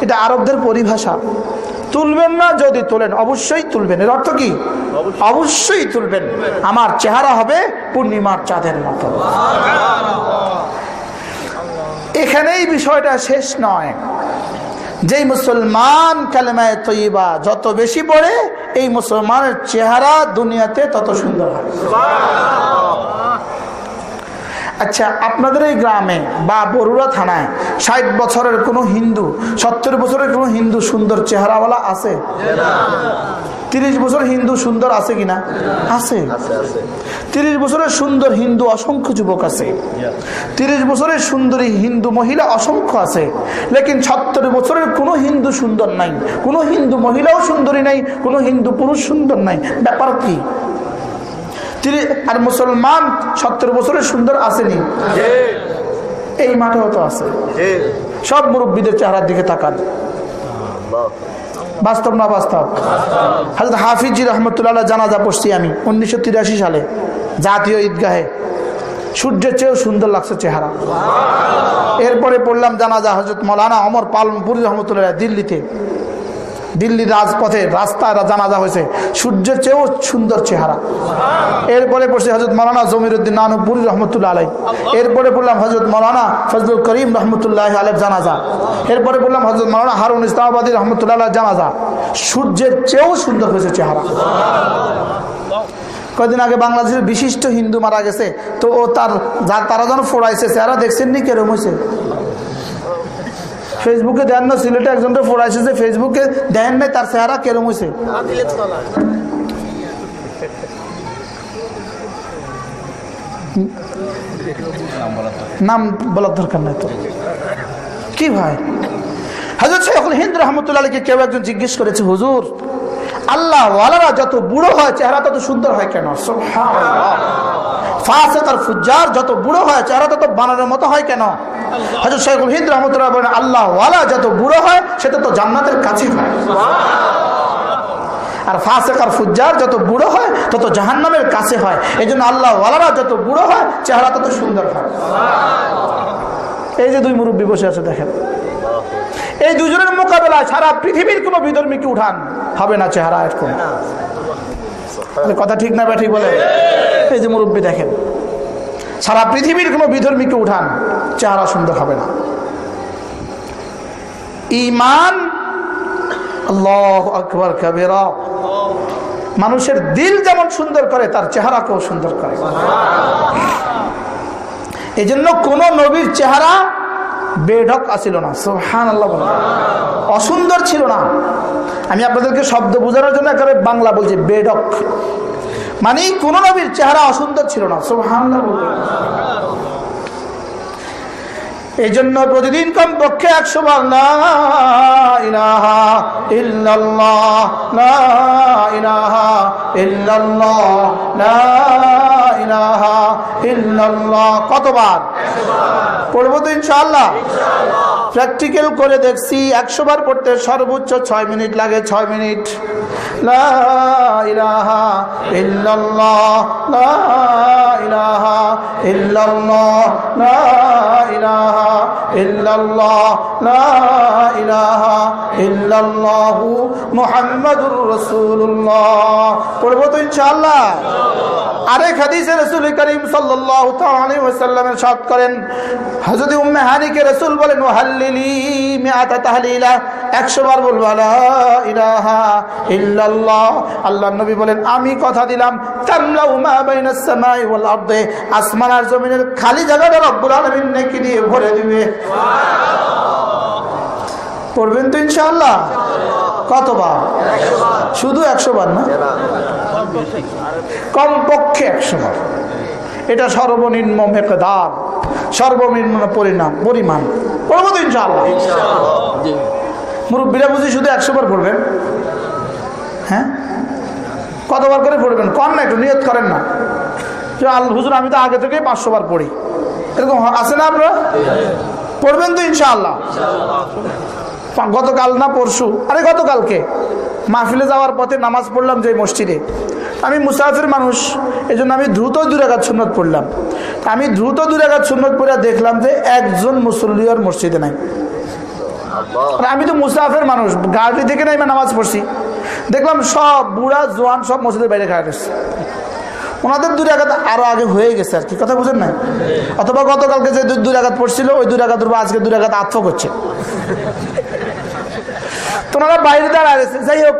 এটা আরবদের পরিভাষা। তুলবেন না যদি তোলেন, অবশ্যই তুলবেন। এর অর্থ কি? অবশ্যই তুলবেন। আমার চেহারা হবে পূর্ণিমার চাঁদের মতো। এখানেই বিষয়টা শেষ নয়। যেই মুসলমান কালেমায় তৈবা যত বেশি পড়ে, এই মুসলমানের চেহারা দুনিয়াতে তত সুন্দর হয়। আচ্ছা আপনাদের এই গ্রামে বা বরুড়া থানায় ষাট বছরের কোনো হিন্দু, সত্তর বছরের কোনো হিন্দু সুন্দর চেহারাওয়ালা আছে? তিরিশ বছর হিন্দু সুন্দর আছে কিনা? আছে। তিরিশ বছরের সুন্দর হিন্দু অসংখ্য যুবক আছে। তিরিশ বছরের সুন্দরী হিন্দু মহিলা অসংখ্য আছে। লেকিন সত্তর বছরের কোনো হিন্দু সুন্দর নাই। কোনো হিন্দু মহিলাও সুন্দরী নাই, কোনো হিন্দু পুরুষ সুন্দর নাই। ব্যাপার কি? আর মুসলমান সত্তর বছরের সুন্দর আসেনি। এই মাঠেও তো আছে। সব মুরব্বীদের চেহারার দিকে তাকান। বাস্তব না বাস্তব? হাজরত হাফিজি রহমতুল্লাহ জানাজা পড়ছি আমি উনিশশো তিরাশি সালে জাতীয় ঈদগাহে। সূর্যের চেয়েও সুন্দর লাগছে চেহারা। এরপরে পড়লাম জানাজা হজরত মৌলানা অমর পালমপুরি রহমতুল্লাহ দিল্লিতে। দিল্লি রাজপথে রাস্তায় জানাজা হয়েছে। সূর্যের চেয়েও সুন্দর চেহারা। এরপরে পড়ছি হজরত মৌলানা জমিরুদ্দিন নানুপুরি রহমতুল্লাহ আলাই এরপরে পড়লাম হজরত মৌলানা ফজলুল করিম রহমতুল্লাহ আলের জানাজা। এরপরে বললাম হজরত মৌলানা হারুন ইসলামাবাদী রহমতুল্লাহ জানাজা। সূর্যের চেয়েও সুন্দর হয়েছে চেহারা। কয়েকদিন আগে বাংলাদেশের বিশিষ্ট হিন্দু মারা গেছে। তো ও তার তারা যেন ফোড়াইছে, চেহারা দেখছেন নি, কেরম হয়েছে? ফেসবুকে দেন না, সিলেটে একজনটা ফোড়াইছে যে ফেসবুকে দেন নাই, তার চেহারা কেরম হয়েছে নাম বলার দরকার নাই তো। কি ভাই? হাজর শেখুল হিন্দ রহমতুল্লাহকে কেউ একজন জিজ্ঞেস করেছে, হুজুর আল্লাহ ওয়ালারা যত বুড়ো হয় চেহারা তত সুন্দর হয় কেন? ফাঁসে তার ফুজার যত বুড়ো হয় চেহারা তত বানানোর মতো হয় কেন? হাজর শেখুল হিন্দ রহমতুল্লাহ আল্লাহ ওয়ালা যত বুড়ো হয় সেটা তো জান্নাতের কাছে হয়। আর ফাঁসেকার ফুজার যত বুড়ো হয়, তত জাহান্নামের কাছে হয়। এই জন্য আল্লাহ ওয়ালারা যত বুড়ো হয়, চেহারা তত সুন্দর হয়। এই যে দুই মুরব্বী বসে আছে, দেখেন। এই দুজনের মোকাবেলায় সারা পৃথিবীর কোনো বিধর্মীকে উঠান? হবে না চেহারা এরকম। কথা ঠিক না বা বলে? এই যে মুরব্বী দেখেন, সারা পৃথিবীর কোনো বিধর্মীকে উঠান? চেহারা সুন্দর হবে না। ইমান আকবর কবেরা। মানুষের দিল যেমন সুন্দর করে, তার চেহারা চেহারাকেও সুন্দর করে। এই জন্য কোন নবীর চেহারা বেঢক আসিল না সোহান আল্লাহ অসুন্দর ছিল না। আমি আপনাদেরকে শব্দ বোঝানোর জন্য একেবারে বাংলা বলছি, বেঢক। মানে কোন নবীর চেহারা অসুন্দর ছিল না সোহান এই জন্য প্রতিদিন কমপক্ষে একশো বার কতবার? পড়ব তো ইনশাল্লাহ প্র্যাকটিক্যাল করে দেখছি একশো বার পড়তে সর্বোচ্চ ছয় মিনিট লাগে ছয় মিনিট। লা ইলাহা ইল্লাল্লাহ, লা ইলাহা উম্মে হানিকে বলেন ওয়াহাল্লিলি মিআতা তাহলিলা 100 বার নবী বলেন আমি কথা দিলাম আরদে আসমান আর জমিনের খালি জায়গাটা রব্বুল আলামিন নেকি দিয়ে ভরে দিবে। পড়বেন তো ইনশাআল্লাহ? কতবার? শুধু একশো বার না? কমপক্ষে একশো বার এটা সর্বনিম্ন মেকদার, সর্বনিম্ন পরিণাম, পরিমাণ। পড়ব তো ইনশাআল্লাহ? মুরব্বীরা বুঝি শুধু একশো বার পড়বেন? হ্যাঁ? কতবার করে পড়বেন? কম না একটু, নিয়ত করেন না। আল্লাহ হুজুর, আমি তো আগে থেকেই পাঁচশো বার পড়ি। এরকম আছে না আপনারা? পড়বেন তো ইনশাআল্লাহ। গতকাল না পরশু? আরে গতকালকে। মাহফিলে যাওয়ার পথে নামাজ পড়লাম যে মসজিদে। আমি মুসাফির মানুষ এই আমি দ্রুত দুরাঘাত সুন্নত পড়লাম। আমি দ্রুত দুরাঘাত সুন্নত পড়ে দেখলাম যে একজন মুসল্লিয়ার মসজিদে নাই। আর আমি তো মুসাফের মানুষ, গাড়ি থেকে নাই নামাজ পড়ছি। দেখলাম সব বুড়া, জোয়ান সব মসজিদের বাইরে খাওয়া ওনাদের দুই আঘাত আরও আগে হয়ে গেছে আর কি। কথা বুঝেন না অথবা গতকালকে যে দুই আঘাত পড়ছিল, ওই দুই আঘাত আজকে দুই আঘাত আত্ম করছে তোনারা বাইরে দাঁড়ায় গেছে যাই হোক,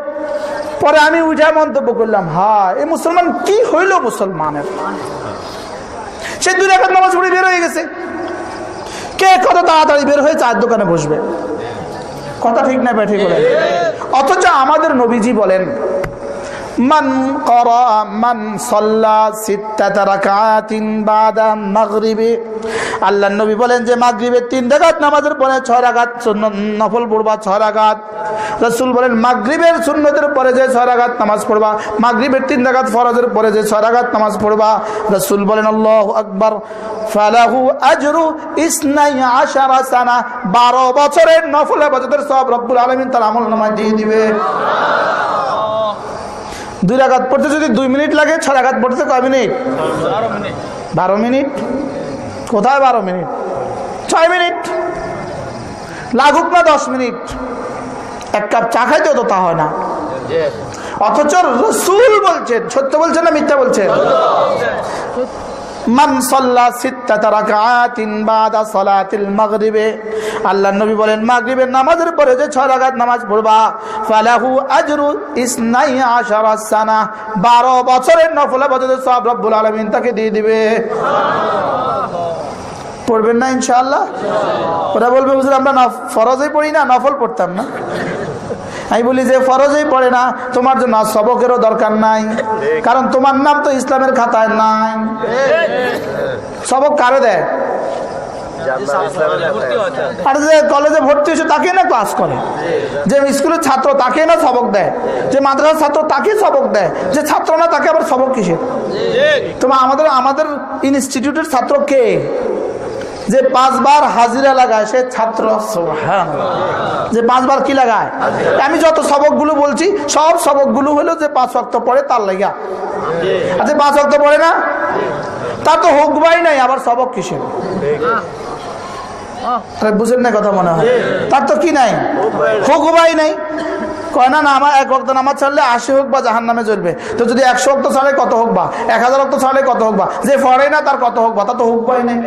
পরে আমি উঠে মন্তব্য করলাম হা এই মুসলমান কি হইল মুসলমানের? সে দুই রাখাত নামাজ পড়ে বের হয়ে গেছে। কে কত তাড়াতাড়ি বের হয়ে চার দোকানে বসবে? কথা ঠিক না ঠিক বলেন অথচ আমাদের নবীজি বলেন মান করা, মান সল্লা সিত্তাতা রাকাতিন বাদা মাগরিবে। আল্লাহর নবী বলেন যে মাগরিবের তিন রাকাত নামাজের পরে ছয় রাকাত নফল পড়বা, ছয় রাকাত। রাসূল বলেন, মাগরিবের সুন্নতের পরে যে ছয় রাকাত নামাজ পড়বা, মাগরিবের তিন রাকাত ফরজের পরে যে ছয় রাকাত নামাজ পড়বা, রাসূল বলেন, আল্লাহু আকবার। ফালাহু আজরু ইসনাই আশারা সানা 12 বছরের নফল ইবাদতের সব রব্বুল আলামিন তার আমল নামায় দিয়ে দিবে। দুই রাগাত পড়তে যদি দুই মিনিট লাগে ছয় রাগাত পড়তে কয় মিনিট? বারো মিনিট। কোথায় বারো মিনিট? ছয় মিনিট। লাগুক না দশ মিনিট। এক কাপ চা খাইতে তো তা হয় না। অথচ রসুল বলছেন সত্য বলছেন না মিথ্যা বলছেন? মান নবী বলেন নামাজের যে নামাজ পড়বা সানা। 12 বছরের নফল ইবাদতের সব তাকে দিয়ে দিবে। পড়বেন না ইনশাআল্লাহ? ওরা বলবে হুজুর, আমরা ফরজই পড়ি না, নফল পড়তাম না। আমি বলি যে ফরজই পড়ে না, তোমার জন্য আর সবকেরও দরকার নাই। কারণ তোমার নাম তো ইসলামের খাতায় নাই। সবক কারে দেয়? আর যে কলেজে ভর্তি হয়েছে তাকে না ক্লাস করে। যে স্কুলের ছাত্র তাকে না সবক দেয়। যে মাদ্রাসার ছাত্র তাকে সবক দেয়। যে ছাত্র না তাকে আবার সবক কিসের? তোমার আমাদের আমাদের ইনস্টিটিউটের ছাত্র কে? যে পাঁচবার হাজিরা লাগায় সে ছাত্র যে পাঁচবার কি লাগায়? আমি যত সবকগুলো বলছি সব সবকগুলো হলো যে পাঁচ অক্ত পড়ে তার লাগা আচ্ছা পাঁচ অক্ত পড়ে না তার তো হুকবাই নাই আবার সবক কিসের? বুঝেন না কথা মনে হয়। তার তো কি নাই? হুকবাই নাই। কয়, না না, আমার এক অক্ত নামাজ ছাড়লে আশি হোক বা জাহান নামে চলবে তো যদি একশো অক্ত ছাড়লে কত হোক বা? এক হাজার অক্ত ছাড়লে কত হোক বা? যে ফরে না, তার কত হোক বা? তা তো হুকবাই নেই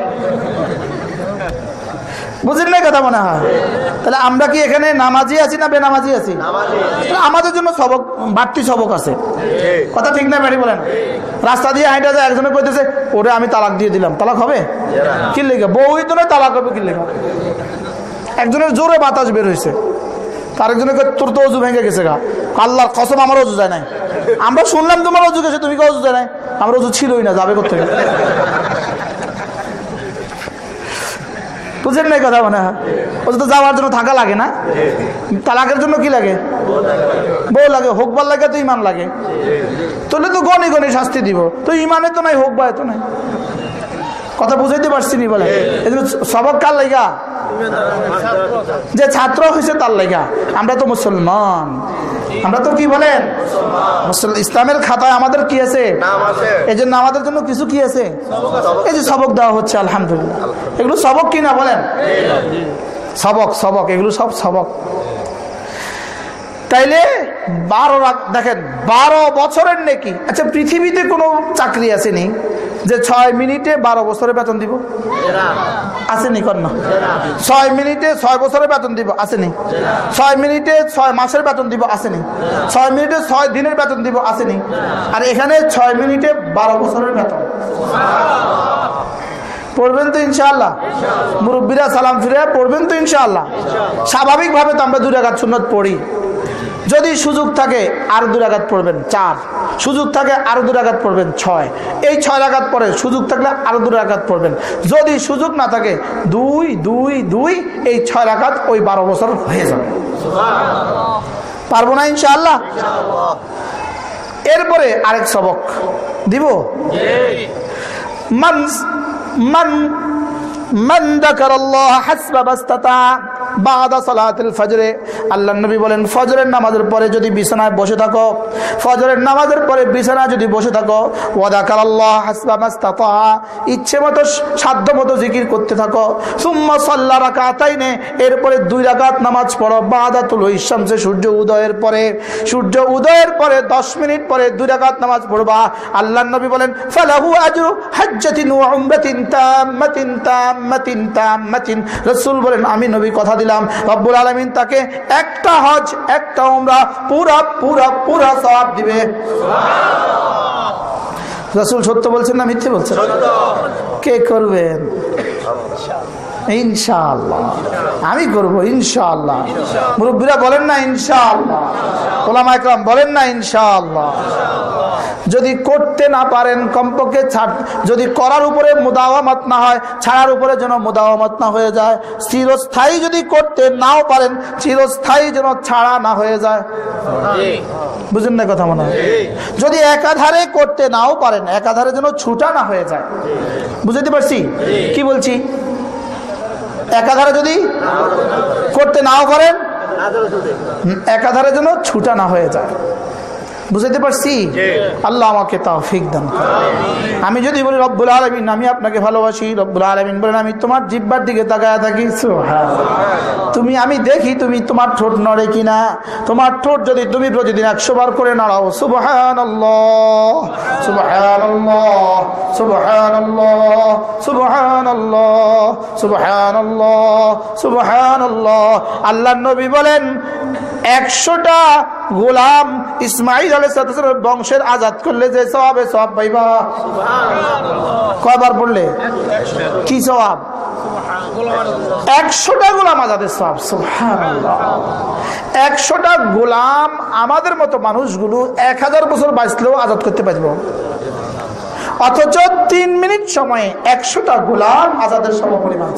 বুঝলেন না কথা মনে হয়? তাহলে আমরা কি এখানে নামাজি আছি না বেনামাজি আছি? আমাদের জন্য সবক বাড়তি সবক আছে। কথা ঠিক না ম্যাডি বলেন? রাস্তা দিয়ে হাইটা যায়, একজনে কইতেছে, ওরে, আমি তালাক দিয়ে দিলাম। তালাক হবে? কি লেগে? বউই তো তালাক হবে, কি একজনের জোরে বাতাস বের হয়েছে আরেকজনে কয়, তোর তো অজু ভেঙে গেছে গা। আল্লাহর কসম আমার অজু যায় নাই। আমরা শুনলাম তোমার অজু গেছে তুমি কি অজু যায় নাই? আমার অজু ছিলই না যাবে কোথেকে বুঝেন নাই কথা মনে হয়? তো যাওয়ার জন্য থাকা লাগে না। তালাকের জন্য কি লাগে? বউ লাগে হোকবার লাগে তো ইমান লাগে। তাহলে তো গনে গনে শাস্তি দিব। তো ইমানে তো নাই হোক বা এত নাই। কথা বুঝাইতে পারছি নি বলে। জন্য সবক কার লাগা যে ছাত্র হয়েছে তার লেগা। আমরা তো মুসলমান। আমরা তো কি বলেন? ইসলামের খাতায় আমাদের কি আছে? এই জন্য আমাদের জন্য কিছু কি আছে? এই যে সবক দেওয়া হচ্ছে আলহামদুলিল্লাহ। এগুলো সবক কি না বলেন? সবক সবক এগুলো সব সবক। তাইলে বারো রাত- দেখেন বারো বছরের নাকি। আচ্ছা পৃথিবীতে কোনো চাকরি আসেনি। যে ছয় মিনিটে বারো বছরের বেতন দিব। আসেনি কন্যা ছয় মিনিটে ছয় বছরের বেতন দিব, আসেনি। ছয় মিনিটে ছয় মাসের বেতন দিব, আসেনি। ছয় মিনিটে ছয় দিনের বেতন দিব, আসেনি। আর এখানে ছয় মিনিটে বারো বছরের বেতন। পড়বেন তো ইনশাআল্লাহ। মুরব্বীরা সালাম ফিরে পড়বেন তো ইনশাআল্লাহ। স্বাভাবিকভাবে তো আমরা দুই রাগাত সুন্নত পড়ি। যদি সুযোগ থাকে, আর দু আঘাত পড়বেন, চার। সুযোগ থাকে আরও দু আঘাত পড়বেন, ছয়। এই ছয় আঘাত পরে সুযোগ থাকলে আরও দু আঘাত পড়বেন। যদি সুযোগ না থাকে, দুই দুই দুই, এই ছয় আঘাত ওই বারো বছর হয়ে যাবে। পারব না ইনশাআল্লাহ? এরপরে আরেক সবক দিব। মান মান মান দাকার আল্লাহ হাসবা এরপরে দুই রাকাত নামাজ পড়ো। বাদা তুল ইসামসে সূর্য উদয়ের পরে। সূর্য উদয়ের পরে, দশ মিনিট পরে দুই রাকাত নামাজ পড়বা। আল্লাহ নবী বলেন, ফালাহু আজু হাজ্জাতিন বলেন, আমি নবী কথা দিলাম। রব্বুল আলমিন তাকে একটা হজ একটা উমরা পুরা পুরা পুরা সব দিবে। রসুল সত্য বলছেন না মিথ্যে বলছেন? কে করবেন? ইনশাআল্লাহ। আমি করব, ইনশাআল্লাহ। মুরব্বীরা বলেন না ইনশাআল্লাহ। ওলামা একরাম বলেন না ইনশাআল্লাহ। যদি করতে না পারেন, কমপক্ষে ছাড় যদি করার উপরে মুদাওয়ামত না হয়, ছাড়ার উপরে যেন মুদাওয়ামত না হয়ে যায়। চিরস্থায়ী যদি করতে নাও পারেন, চিরস্থায়ী যেন ছাড়া না হয়ে যায়। বুঝলেন না কথা মনে হয়? যদি একাধারে করতে নাও পারেন, একাধারে যেন ছুটা না হয়ে যায়। বুঝতে পারছি? কি বলছি? একাধারে যদি করতে নাও করেন একাধারে যেন ছুটা না হয়ে যায়। বুঝতে পারছি? আল্লাহ আমাকে তৌফিক দান। আমি যদি বলি রব্বুল আলমিন আমি আপনাকে ভালোবাসি। রব্বুল আলমিন বলেন আমি তোমার জিব্বার দিকে তাকায় থাকি। তুমি আমি দেখি তুমি তোমার ঠোঁট নড়ে কিনা। তোমার ঠোঁট যদি তুমি প্রতিদিন একশো বার করে নাড়াও সুবহান সুবহান সুবহান সুবহান সুবহান সুবহান আল্লাহ নবী বলেন একশোটা গোলাম ইসমাইল আলাইহিস বংশের আজাদ করলে যে সবাবে সব পাইবা? কয়বার পড়লে? কি সবাব একশোটা গোলাম আজাদের সব একশোটা গোলাম আমাদের মতো মানুষগুলো এক হাজার বছর বাঁচলেও আজাদ করতে পারব। অথচ তিন মিনিট সময়ে একশোটা গোলাম আজাদের সম পরিমাণ।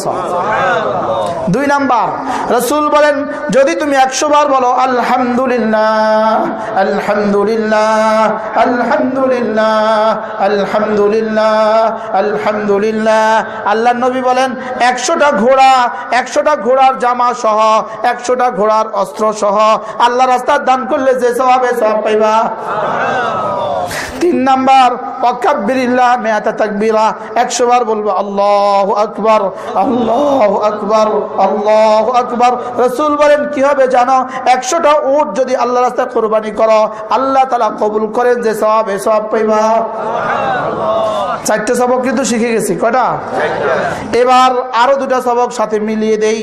দুই নাম্বার রসুল বলেন যদি তুমি একশো বার বলো আলহামদুলিল্লাহ আলহামদুলিল্লাহ আলহামদুলিল্লাহ আলহামদুলিল্লাহ আলহামদুলিল্লাহ। আল্লাহ নবী বলেন একশোটা ঘোড়া একশোটা ঘোড়ার জামা সহ একশোটা ঘোড়ার অস্ত্র সহ আল্লাহ রাস্তার দান করলে যে স্বভাবে সব পাইবা। তিন নাম্বার অকাব্বিরিল্লাহ মেয়াতা তাকবিরা। একশো বার বলব, আল্লাহ আকবর আল্লাহ আকবর আল্লাহ আকবর। রসুল বলেন, কি হবে জানো? একশোটা উট যদি আল্লাহ রাস্তায় কোরবানি করো, আল্লাহ তালা কবুল করেন যে সব এ সব পাইবা। চারটে সবক কিন্তু শিখে গেছি কটা এবার আরও দুটা সবক সাথে মিলিয়ে দেই।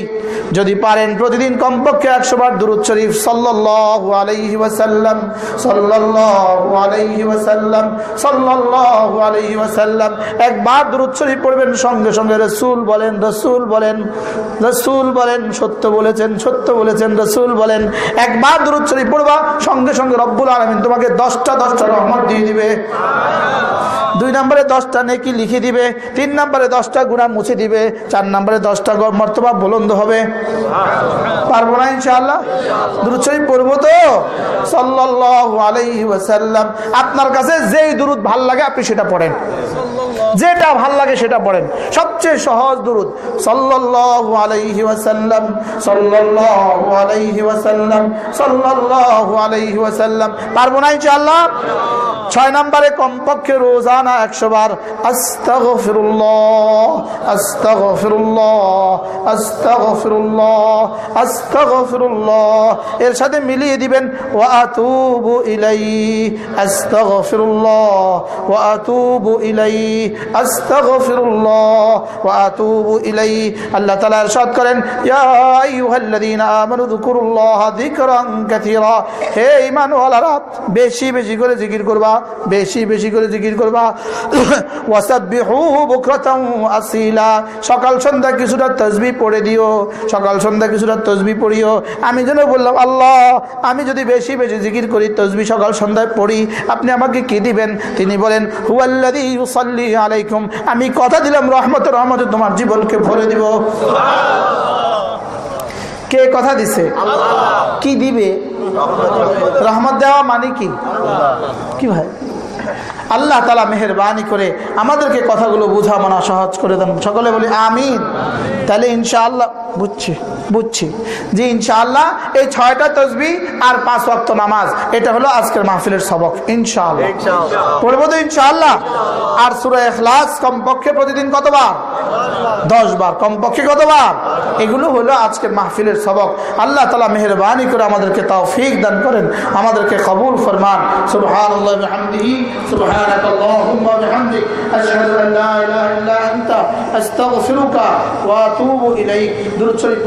যদি পারেন প্রতিদিন কমপক্ষে একশো বার দুরুদ শরীফ, সাল্লাল্লাহু আলাইহি ওয়াসাল্লাম, সাল্লাল্লাহু আলাইহি ওয়াসাল্লাম একবার দুরুদ শরীফ পড়বেন, সঙ্গে সঙ্গে রসুল বলেন রসুল বলেন রসুল বলেন, সত্য বলেছেন সত্য বলেছেন, রসুল বলেন, একবার দুরুদ শরীফ পড়বা, সঙ্গে সঙ্গে রব্বুল আলমিন তোমাকে দশটা দশটা রহমত দিয়ে দিবে। দুই নম্বরে দশটা নেকি লিখে দিবে, তিন নম্বরে দশটা গুণা মুছে দিবে, চার নম্বরে দশটা মর্তবা বুলন্দ হবে। পারব না ইনশাআল্লাহ? শরীফ পড়ব তো? সাল্লাহ ওয়াসাল্লাম। আপনার কাছে যেই দুরুদ ভালো লাগে, আপনি সেটা পড়েন। যেটা ভালো লাগে সেটা পড়েন। সবচেয়ে সহজ দুরুদ, সাল্লাল্লাহু আলাইহি পারব না ইনশাআল্লাহ? ছয় নম্বরে কমপক্ষে রোজানা একশো বার? আস্তাগফিরুল্লাহ আস্তাগফিরুল্লাহ আস্তাগফিরুল্লাহ আস্তাগফিরুল্লাহ। এর সাথে মিলিয়ে দিবেন, ওয়া আতুবু ইলাই আস্তাগফিরুল্লাহ, ওয়া আতুবু ইলাই সকাল সন্ধ্যা কিছুটা তসবিহ পড়ে দিও, সকাল সন্ধ্যা কিছুটা তসবিহ পড়িও। আমি যেন বললাম, আল্লাহ, আমি যদি বেশি বেশি জিকির করি তসবিহ সকাল সন্ধ্যায় পড়ি, আপনি আমাকে কি দিবেন? তিনি বলেন, হুয়াল্লাযী ইউসাল্লি আলাইকুম। আমি কথা দিলাম রহমত রহমতে তোমার জীবনকে ভরে দিব। কে কথা দিছে? কি দিবে? রহমত দেওয়া মানে কি? কি ভাই? আল্লাহ তালা মেহরবানি করে আমাদেরকে কথাগুলো বোঝা মানা সহজ করে দেন। সকলে বলি আমিন। তাহলে ইনশাআল্লাহ বুঝছি বুঝছি যে ইনশাআল্লাহ এই ছয়টা তসবি আর পাঁচ ওয়াক্ত নামাজ এটা হলো আজকের মাহফিলের সবক ইনশাআল্লাহ। পড়ব তো ইনশাআল্লাহ। আর সুরা এখলাস কমপক্ষে প্রতিদিন কতবার? দশ বার কমপক্ষে কতবার? এগুলো হলো আজকের মাহফিলের সবক। আল্লাহ তালা মেহরবানি করে আমাদেরকে তৌফিক দান করেন। আমাদেরকে কবুল ফরমান। সুবহানাল্লাহি ওয়া বিহামদিহি সুবহানাক আল্লাহুম্মা ওয়া বিহামদিক আশহাদু আন লা ইলাহা ইল্লা আনতা আস্তাগফিরুকা ওয়া আতুবু ইলাইক দুরূদ শরীফ